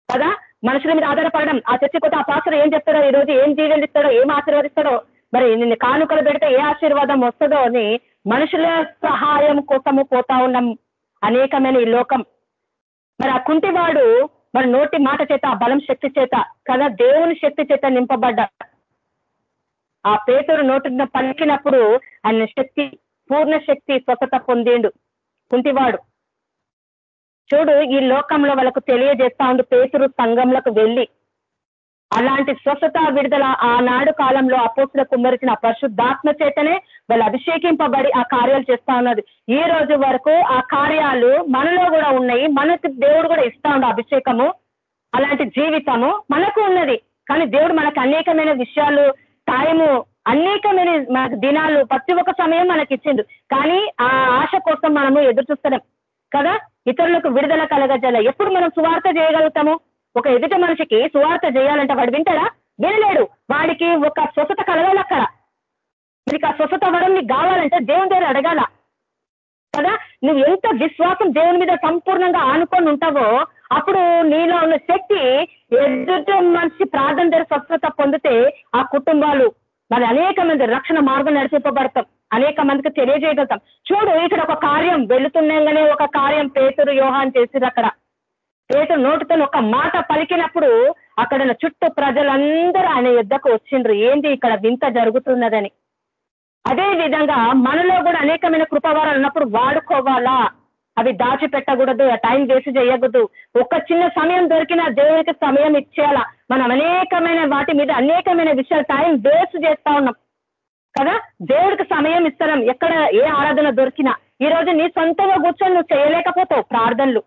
కదా? మనుషుల మీద ఆధారపడడం. ఆ చర్చకొత్త ఆ పాత్ర ఏం చెప్తాడో ఈ రోజు ఏం జీవెలిస్తాడో ఏం ఆశీర్వదిస్తాడో? మరి నిన్ను కానుకలు పెడితే ఏ ఆశీర్వాదం వస్తుందో అని మనుషుల సహాయం కోసము పోతా ఉన్నాం అనేకమైన ఈ లోకం. మరి ఆ కుంటివాడు మరి నోటి మాట చేత ఆ బలం శక్తి చేత కదా? దేవుని శక్తి చేత నింపబడ్డ ఆ పేతురు నోటిన పలికినప్పుడు ఆయన శక్తి పూర్ణ శక్తి స్వతత పొందిండు. కుంటివాడు. చూడు ఈ లోకంలో వాళ్ళకు తెలియజేస్తా ఉండు పేతురు సంఘంలోకి వెళ్ళి. అలాంటి స్వస్థత విడుదల ఆనాడు కాలంలో అపోసుల కుమ్మరిచిన పరిశుద్ధాత్మ చేతనే వాళ్ళు అభిషేకింపబడి ఆ కార్యాలు చేస్తా ఉన్నది. ఈ రోజు వరకు ఆ కార్యాలు మనలో కూడా ఉన్నాయి. మనకు దేవుడు కూడా ఇస్తా ఉండు అభిషేకము. అలాంటి జీవితము మనకు ఉన్నది. కానీ దేవుడు మనకు అనేకమైన విషయాలు టైము అనేకమైన మనకు దినాలు ప్రతి ఒక్క సమయం మనకి ఇచ్చిండు. కానీ ఆ ఆశ కోసం మనము ఎదురు చూస్తున్నాం కదా? ఇతరులకు విడుదల కలగజాల ఎప్పుడు మనం సువార్త చేయగలుగుతాము? ఒక ఎదుట మనిషికి సువార్త చేయాలంటే వాడు వింటాడా? వినలేడు. వాడికి ఒక స్వస్థత కలగాలి అక్కడ నీకు ఆ స్వస్థత వరం నీకు కావాలంటే దేవుని దగ్గర అడగాల. కదా? నువ్వు ఎంత విశ్వాసం దేవుని మీద సంపూర్ణంగా ఆనుకొని ఉంటావో అప్పుడు నీలో ఉన్న శక్తి ఎదుటి మనిషి ప్రార్థన దగ్గర స్వస్థత పొందితే ఆ కుటుంబాలు మరి అనేక మంది రక్షణ మార్గం నడిచిపబడతాం. అనేక మందికి తెలియజేయగలుగుతాం. చూడు ఇక్కడ ఒక కార్యం వెళుతుండగానే ఒక కార్యం పేతురు యోహాన్ చేసిరు అక్కడ. పేతురు నోటితో ఒక మాట పలికినప్పుడు అక్కడ చుట్టూ ప్రజలందరూ ఆయన యుద్ధకు వచ్చిండ్రు. ఏంది ఇక్కడ వింత జరుగుతున్నదని. అదే విధంగా మనలో కూడా అనేకమైన కృపవారాలు ఉన్నప్పుడు వాడుకోవాలా? అవి దాచిపెట్టకూడదు టైం వేస్ట్ చేయకూడదు. ఒక చిన్న సమయం దొరికినా దేవునికి సమయం ఇచ్చేయాలా? మనం అనేకమైన వాటి మీద అనేకమైన విషయాలు టైం వేస్ట్ చేస్తా ఉన్నాం. కదా? దేవుడికి సమయం ఇస్తాం ఎక్కడ ఏ ఆరాధన దొరికినా. ఈ రోజు నీ సొంతంగా కూర్చొని నువ్వు చేయలేకపోతావు ప్రార్థనలు.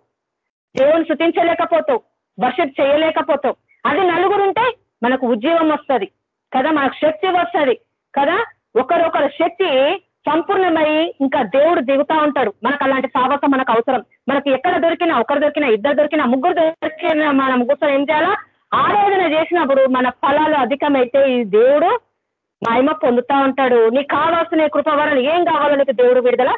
దేవుని శృతించలేకపోతావు వర్షిప్ చేయలేకపోతావు. అది నలుగురుంటే మనకు ఉద్యోగం వస్తుంది. కదా? మనకు శక్తి వస్తుంది. కదా? ఒకరొకరు శక్తి సంపూర్ణమై ఇంకా దేవుడు దిగుతా ఉంటాడు. మనకు అలాంటి సాహసం మనకు అవసరం. మనకి ఎక్కడ దొరికినా ఒకరు దొరికినా ఇద్దరు దొరికినా ముగ్గురు దొరికిన మనం కూర్చొని ఏం చేయాలా? ఆరాధన చేసినప్పుడు మన ఫలాలు అధికమైతే ఈ దేవుడు మహిమ పొందుతా ఉంటాడు. నీకు కావాల్సిన కృపవరాలు ఏం కావాలో నీకు దేవుడు విడుదల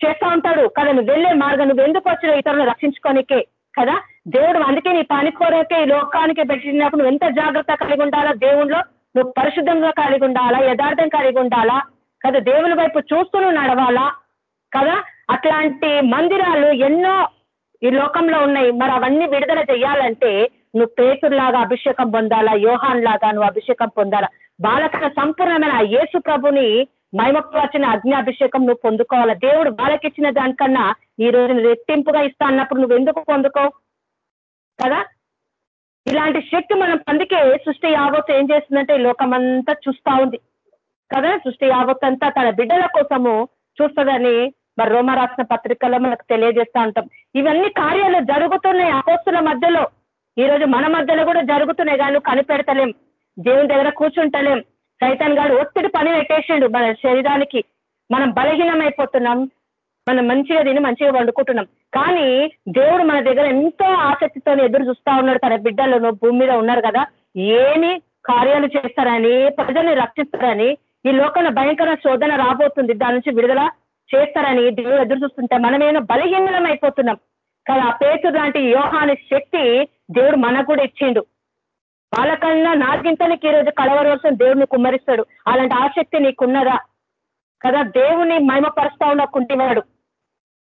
చేస్తా ఉంటాడు. కదా నువ్వు వెళ్ళే మార్గం నువ్వు ఎందుకు వచ్చిన ఇతరులను రక్షించుకోనికే కదా? దేవుడు అందుకే నీ పని కోరకే ఈ లోకానికి పెట్టినప్పుడు నువ్వు ఎంత జాగ్రత్త కలిగి ఉండాలా? దేవుణ్ణిలో నువ్వు పరిశుద్ధంగా కలిగి ఉండాలా? యథార్థం కలిగి ఉండాలా? కదా దేవుని వైపు చూస్తూ నడవాలా? కదా అట్లాంటి మందిరాలు ఎన్నో ఈ లోకంలో ఉన్నాయి. మరి అవన్నీ విడుదల చేయాలంటే నువ్వు పేతుర్లాగా అభిషేకం పొందాలా యోహాన్ లాగా నువ్వు అభిషేకం పొందాలా? బాలకన సంపూర్ణమైన ఆ యేసు ప్రభుని మైమపరచిన అగ్నిాభిషేకం నువ్వు పొందుకోవాలా? దేవుడు బాలకిచ్చిన దానికన్నా ఈ రోజు రెట్టింపుగా ఇస్తా అన్నప్పుడు నువ్వు ఎందుకు పొందుకోవు కదా? ఇలాంటి శక్తి మనం అందుకే సృష్టి యావత్ ఏం చేస్తుందంటే ఈ లోకమంతా చూస్తా ఉంది. కదా? సృష్టి యావత్ అంతా తన బిడ్డల కోసము చూస్తుందని మరి రోమ రాసిన పత్రికల్లో మనకు తెలియజేస్తా ఉంటాం. ఇవన్నీ కార్యాలు జరుగుతున్నాయి అపోస్తుల మధ్యలో. ఈ రోజు మన మధ్యలో కూడా జరుగుతున్నాయి కానీ కనిపెడతలేం. దేవుని దగ్గర కూర్చుంటలేం. సైతాన్ గారు ఒత్తిడి పని పెట్టేసిండు మన శరీరానికి. మనం బలహీనమైపోతున్నాం. మనం మంచిగా తిని మంచిగా వండుకుంటున్నాం. కానీ దేవుడు మన దగ్గర ఎంతో ఆసక్తితో ఎదురు చూస్తా ఉన్నాడు తన బిడ్డలను భూమి మీద ఉన్నారు కదా. ఏమి కార్యాలు చేస్తారని ప్రజల్ని రక్షిస్తారని ఈ లోకంలో భయంకర శోధన రాబోతుంది. దాని నుంచి విడుదల చేస్తారని దేవుడు ఎదురు చూస్తుంటే మనమేమో బలహీనం అయిపోతున్నాం కానీ ఆ పేతురు లాంటి యోహాని శక్తి దేవుడు మనకు కూడా ఇచ్చిండు. వాళ్ళకన్నా నాకింత ఈ రోజు కలవర వర్షం దేవుడిని కుమ్మరిస్తాడు. అలాంటి ఆసక్తి నీకున్నదా? కదా దేవుని మహిమపరుస్తా ఉన్న కుంటివాడు.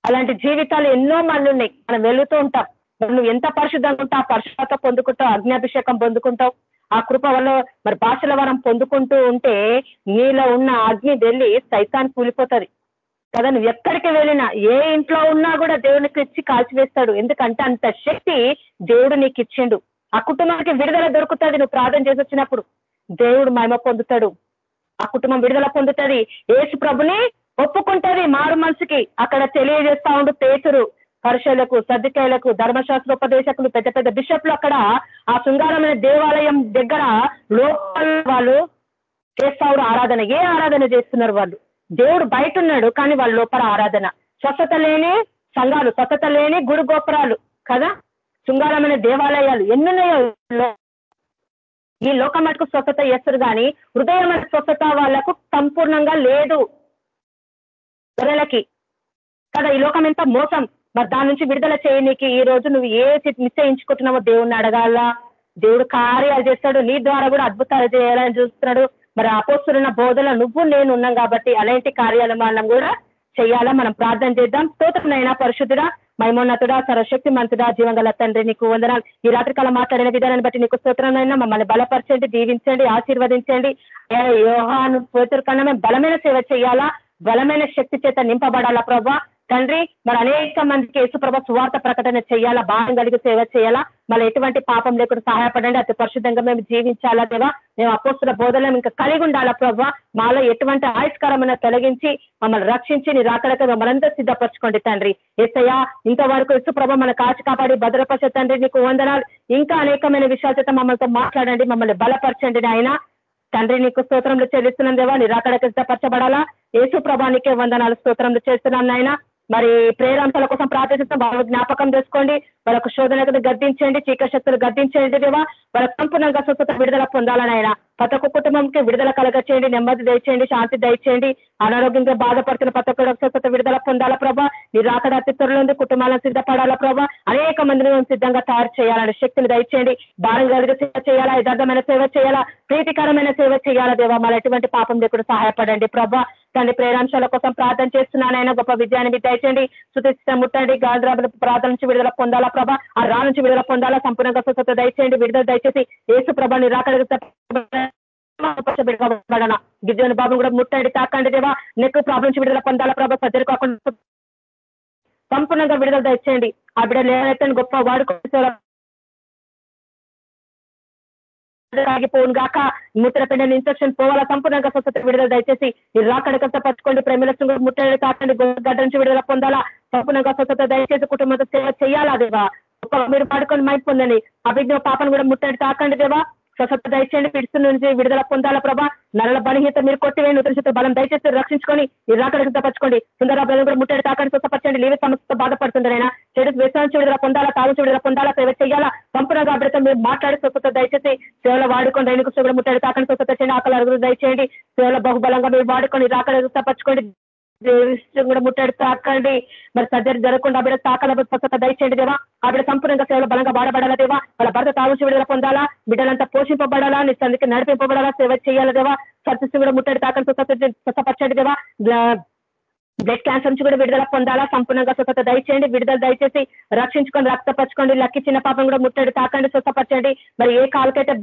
అలాంటి జీవితాలు ఎన్నో మంది ఉన్నాయి మనం వెళుతూ ఉంటాం. నువ్వు ఎంత పరిశుద్ధంగా ఉంటావు? పరిశుభ్రత పొందుకుంటావు? అగ్నాభిషేకం పొందుకుంటావు? ఆ కృప వల్ల మరి భాషల వరం పొందుకుంటూ ఉంటే నీలో ఉన్న అగ్ని వెళ్ళి సైతాన్ని కూలిపోతుంది. కదా నువ్వు ఎక్కడికి వెళ్ళినా ఏ ఇంట్లో ఉన్నా కూడా దేవుని తెచ్చి కాల్చివేస్తాడు. ఎందుకంటే అంత శక్తి దేవుడు నీకు ఇచ్చిండు. ఆ కుటుంబానికి విడుదల దొరుకుతుంది నువ్వు ప్రార్థన చేసి వచ్చినప్పుడు. దేవుడు మహిమ పొందుతాడు. ఆ కుటుంబం విడుదల పొందుతుంది. ఏసు ప్రభుని ఒప్పుకుంటది మారు మనసుకి. అక్కడ తెలియజేస్తా ఉండు పేతురు పరుషులకు సర్దికాయలకు ధర్మశాస్త్రోపదేశకులు పెద్ద పెద్ద బిషప్లు అక్కడ ఆ శృంగారమైన దేవాలయం దగ్గర లోపల వాళ్ళు చేస్తా ఆరాధన. ఏ ఆరాధన చేస్తున్నారు వాళ్ళు? దేవుడు బయట ఉన్నాడు కానీ వాళ్ళ లోపల ఆరాధన. స్వస్థత లేని సంఘాలు స్వస్థత లేని గుడి గోపురాలు కదా? శృంగారమైన దేవాలయాలు ఎన్నున్నాయో ఈ లోకం మటుకు స్వస్థత చేస్తారు కానీ హృదయం స్వస్థత వాళ్ళకు సంపూర్ణంగా లేదు. గొర్రెలకి. కదా ఈ లోకం ఎంత మోసం? మరి దాని నుంచి విడుదల చేయనీకి ఈ రోజు నువ్వు ఏ నిశ్చయించుకుంటున్నావో దేవుణ్ణి అడగాల? దేవుడు కార్యాలు చేస్తాడు నీ ద్వారా కూడా అద్భుతాలు చేయాలని చూస్తున్నాడు. మరి అపోస్తున్న బోధలో నువ్వు నేను ఉన్నాం కాబట్టి అలాంటి కార్యాలు మనం కూడా చేయాలా? మనం ప్రార్థన చేద్దాం. స్తోత్రనైనా పరిశుద్ధుడా మైమోన్నతుడా సర్వశక్తి మంతుడా జీవంగల తండ్రి నీకు వందనాలు. ఈ రాత్రికాలం మాట్లాడిన విధానాన్ని బట్టి నీకు స్తోత్రమైనా మమ్మల్ని బలపరచండి దీవించండి ఆశీర్వదించండి. యోహాను పోతురు కన్నా బలమైన సేవ చేయాలా? బలమైన శక్తి చేత నింపబడాలా ప్రభా? తండ్రి మరి అనేక మందికి యేసుప్రభ సువార్త ప్రకటన చేయాలా భారం కలిగి సేవ చేయాలా? మళ్ళీ ఎటువంటి పాపం లేకుండా సహాయపడండి అతి పరిశుద్ధంగా మేము జీవించాలా దేవా? మేము అపోస్తుల బోధన ఇంకా కలిగి ఉండాలా ప్రభావ మాలో ఎటువంటి ఆయుష్కరమైన తొలగించి మమ్మల్ని రక్షించి నీ రాకడక మనంతా సిద్ధపరచుకోండి తండ్రి. ఎస్సయ్యా ఇంతవరకు యేసుప్రభ మన కాచి కాపాడి భద్రపరిచే తండ్రి నీకు వందనాలు. ఇంకా అనేకమైన విషయాల చేత మమ్మల్తో మాట్లాడండి మమ్మల్ని బలపరచండి ఆయన తండ్రి నీకు స్తోత్రంలో చెల్లిస్తున్నాం దేవా నిరాకడక సిద్ధపరచబడాలా యేసు ప్రభానికే వందనాలు స్తోత్రంలో చేస్తున్నాను నాయన. మరి ప్రేరాంశాల కోసం ప్రార్థిస్తాం వాళ్ళ జ్ఞాపకం చేసుకోండి. వాళ్ళకు శోధన గద్దించండి. చీకటి శక్తులు గద్దించండి దేవా. వాళ్ళ సంపూర్ణంగా స్వస్థత విడుదల పొందాలని ఆయన ప్రతి ఒక్క కుటుంబంకి విడుదల కలగచేయండి. నెమ్మది దయచేయండి. శాంతి దయచేయండి. అనారోగ్యంగా బాధపడుతున్న ప్రతి ఒక్క స్వస్థత విడుదల పొందాలా ప్రభా. నీ రాకడ అతిత్తుల కుటుంబాలను సిద్ధపడాలా ప్రభా. అనేక మందిని మేము సిద్ధంగా తయారు చేయాలని శక్తిని దయచేయండి. భారం కలిగి సేవ చేయాలా? యథార్థమైన సేవ చేయాలా? ప్రీతికరమైన సేవ చేయాలా దేవా? మళ్ళీ ఎటువంటి పాపం లేకుండా సహాయపడండి ప్రభా. తండ్రి ప్రేరాంశాల కోసం ప్రార్థన చేస్తున్నానైనా గొప్ప విజయాన్ని మీరు దయచేయండి. సుతిష్ట ముట్టండి. గాంధ్రాబుల ప్రార్థన నుంచి విడుదల పొందాలా ప్రభా? ఆ రా నుంచి విడుదల పొందాలా? సంపూర్ణంగా స్వస్థత దయచేయండి. విడుదల దయచేసి యేసు ప్రభ నిరాకడ గిరిజన బాబు కూడా ముట్టండి. తాకండి దేవా. నెక్ ప్రాబ్లం నుంచి విడుదల పొందాలా ప్రభా? సర్జరీ కాకుండా సంపూర్ణంగా విడుదల దయచేయండి. ఆ బిడ్డ లేవనెత్తని గొప్ప వాడుకో ఆగిపోను గాక. మూత్రపిండ ఇన్ఫెక్షన్ పోవాలా సంపూర్ణంగా స్వస్థత విడుదల దయచేసి ఈ రాకడకంతా పట్టుకోండి. ప్రేమల ముట్టడి తాకండి గడ్డ నుంచి విడుదల పొందాలా సంపూర్ణంగా స్వస్థత దయచేసి కుటుంబంతో సేవ చేయాలా దేవా? మీరు పడుకొని మైపు పొందని అభిజ్ఞ పాపను కూడా ముట్టడి తాకండి దేవా. స్వస్థత దయచేయండి. పిడుసు నుంచి విడుదల పొందాలా ప్రభా. నరల బలహీత మీరు కొట్టివేయండి ఉత్తరశక్తి బలం దయచేసి రక్షించుకొని ఈ రాకడ తప్పచ్చుకోండి సుందర బలం కూడా ముట్టడి తాకండి స్వస్థపరచండి. లేవి సమస్యతో బాధపడుతుంది చెడు వ్యసనం విడుదల పొందాలా తాగు విడుదల పొందాలా సేవ చేయాలా సంపూర్ణంగా అభివృద్ధి మీరు మాట్లాడి స్వస్థత దయచేసి సేవలు వాడుకోండి రైలు కూడా ముట్టడి తాకండి స్వస్థత చేయండి ఆకలి అరుగులు దయచేయండి. సేవల బహుబలంగా మీరు వాడుకొని రాకడ తప్పచ్చుకోండి కూడా ముట్టాడు తాకండి మరి సర్జరీ జరగకుండా ఆవిడ తాకల స్వచ్ఛత దయచేయండి దేవా. ఆవిడ సంపూర్ణంగా సేవలు బలంగా వాడబడాలా దేవా. వాళ్ళ భర్త తాగుచి విడుదల పొందాలా? బిడ్డలంతా పోషింపబడాలా? నీ సందికి నడిపింపబడాలా? సేవ చేయాలి దేవా? సత్యసి కూడా ముట్టడి తాకని స్వస్థత దేవా. బ్లడ్ క్యాన్సర్ నుంచి కూడా విడుదల పొందాలా? సంపూర్ణంగా స్వస్థత దయచేయండి. విడుదల దయచేసి రక్షించుకొని రక్తపరచుకోండి. లక్కి చిన్న పాపం కూడా ముట్టడి తాకండి స్వస్థపరచండి. మరి ఏ కాలకైతే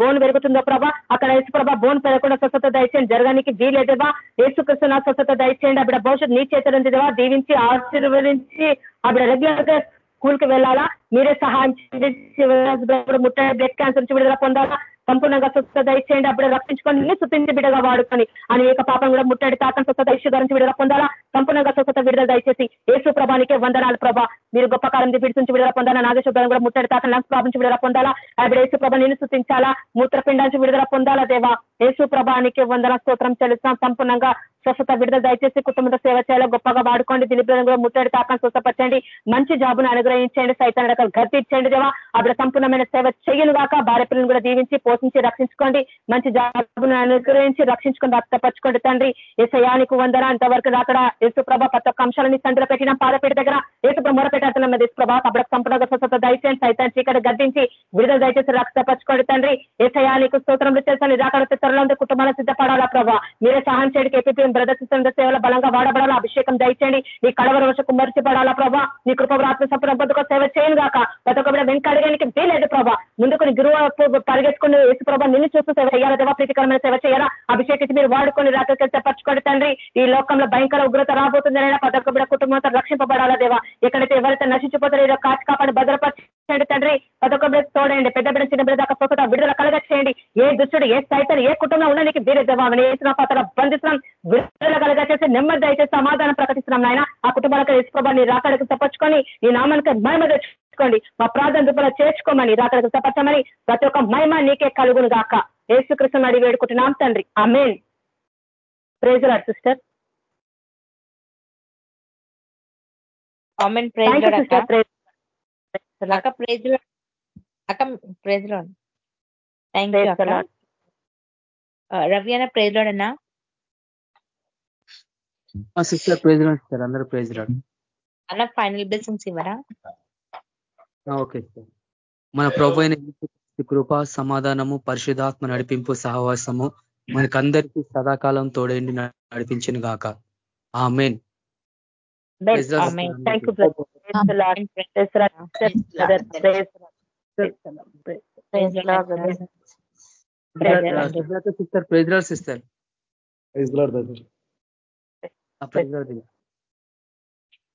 బోన్ పెరుగుతుందో ప్రభా అక్కడ ప్రభా బోన్ పెరగకుండా స్వస్థత దయచేయండి. జరగడానికి వీలేదేవా? ఏసుకృష్ణ స్వస్థత దయచేయండి. అక్కడ భవిష్యత్ నీ చేతులు దేవా. దీవించి ఆశీర్వదించి అక్కడ రెగ్యులర్గా స్కూల్కి వెళ్ళాలా? మీరే సహాయం చేయండి. ముట్టడి బ్లడ్ క్యాన్సర్ నుంచి విడుదల పొందాలా? సంపూర్ణంగా స్వస్థత దయచేయండి అప్పుడు రక్షించుకొని శుద్ధించి బిడగా వాడుకొని అనేక పాపం కూడా ముట్టడి తాకని స్వస్థత ఇష్యూరించి విడుదల పొందాలా? సంపూర్ణంగా స్వస్థత విడుదల దయచేసి ఏసు ప్రభానికే వందనాలు ప్రభా. మీరు గొప్ప కాలం నుంచి విడుదల పొందాలా? నాగేశ్వరం కూడా ముట్టడి తాకని లంగ్స్ ప్రాబ్లం నుంచి విడుదల పొందాలా? అప్పుడు యేసు ప్రభ నేను శుద్ధించాలా మూత్రపిండానికి విడుదల పొందాలా దేవా? యేసు ప్రభానికి వందన స్తోత్రం చెల్లిస్తాం సంపూర్ణంగా స్వస్థత విడుదల దయచేసి కుటుంబంతో సేవ చేయాలి గొప్పగా వాడుకోండి. దిలీప్లను కూడా ముట్టడి తాకని స్వస్థపరచండి. మంచి జాబును అనుగ్రహించండి. సైతాన్ని రకాలు గర్తించండి దేవా. అప్పుడు సంపూర్ణమైన సేవ చేయను కాక భార్య పిల్లలను కూడా దీవించి పోషించి రక్షించుకోండి. మంచి జాబును అనుగ్రహించి రక్షించుకొని రక్తపరచుకోండి తండ్రి. ఏసయానికి వందరా అంతవరకు రాకడా యేసుప్రభ ప్రతి ఒక్క అంశాలని తండ్రి పెట్టిన. పాదపేట దగ్గర యేసుప్రభ మొరపెట్టాడుతున్నాం యేసుప్రభ అప్పుడు సంపూర్ణంగా స్వస్థత దయచేయండి. సైతాన్ చీకటి గద్దించి విడుదల దయచేసి రక్తపరచుకోండి తండ్రి. ఏసయానికి స్తోత్రం చేస్తాను రాకడ చిత్రంలో కుటుంబాలను సిద్ధపడాలా ప్రభావ మీరే సహాయం చేయడానికి బ్రదర్ సిస్టర్ సేవల బలంగా వాడబడాలా? అభిషేకం దయచేయండి. నీ కడవర వశకు మరిచిపడాలా ప్రభా? నీ కృపరాత్మ సంపద సేవ చేయను కాక ప్రతి ఒక్క బిడ్డ వెనక అడగడానికి వీలేదు ప్రభా. ముందుకు గురువు పరిగెత్తుకుని యేసు ప్రభా నిన్ను చూస్తూ సేవ చేయాలా? దేవా ప్రీతికరమైన సేవ చేయాలా? అభిషేకించి మీరు వాడుకొని రాత్రికి పరచుకోండి తండ్రి. ఈ లోకంలో భయంకర ఉగ్రత రాబోతుందనైనా ప్రతి ఒక్క బిడ్డ కుటుంబంతో రక్షింపబడాలా దేవా? ఎక్కడైతే ఎవరైతే నశించిపోతారో కాచి కాపాడి భద్రపరచండి తండ్రి. ప్రతి ఒక్క బిడ్డ తోడండి. పెద్ద బిడ్డ చిన్న బిడ్డ దాకా స్వతత విడుదల కలగ చేయండి ఏ దుష్టుడు ఏ సైతం ఏ కుటుంబం ఉండడానికి వీరే దేవా వేసిన పాత్ర బంధిస్తున్నాం. విడుదల కలగ చేసి నెమ్మది దయచేసి సమాధానం ప్రకటిస్తున్నాం నాయన. ఆ కుటుంబాలకు యేసుప్రభాన్ని రాకడకు తప్పచ్చుకొని ఈ నామానికి మహిమ తెచ్చుకోండి. మా ప్రార్థన దుబ్బల చేర్చుకోమని రాకడకు తప్పచ్చమని ప్రతి ఒక్క మహిమ నీకే కలుగును గాక. ఏసుకృష్ణ అడిగి వేడుకుంటున్నాం తండ్రి. Amen praise the Lord sister comment praise అక్క ప్రైజ్ అక్క ప్రైజ్ థ్యాంక్ యూ అక్క. రవి అన్న ప్రేజ్ సిస్టర్ ప్రైజ్ సార్ అందరూ ప్రైజ్ రాడు అన్న ఫైనల్ బ్లెస్సింగ్స్ ఇవ్వరా? Okay sir. మన ప్రభు అయిన కృప సమాధానము పరిశుధాత్మ నడిపింపు సహవాసము మనకందరికీ సదాకాలం తోడేండి నడిపించిన గాక. Amen thank you sister praise lord sister praise lord brother praise lord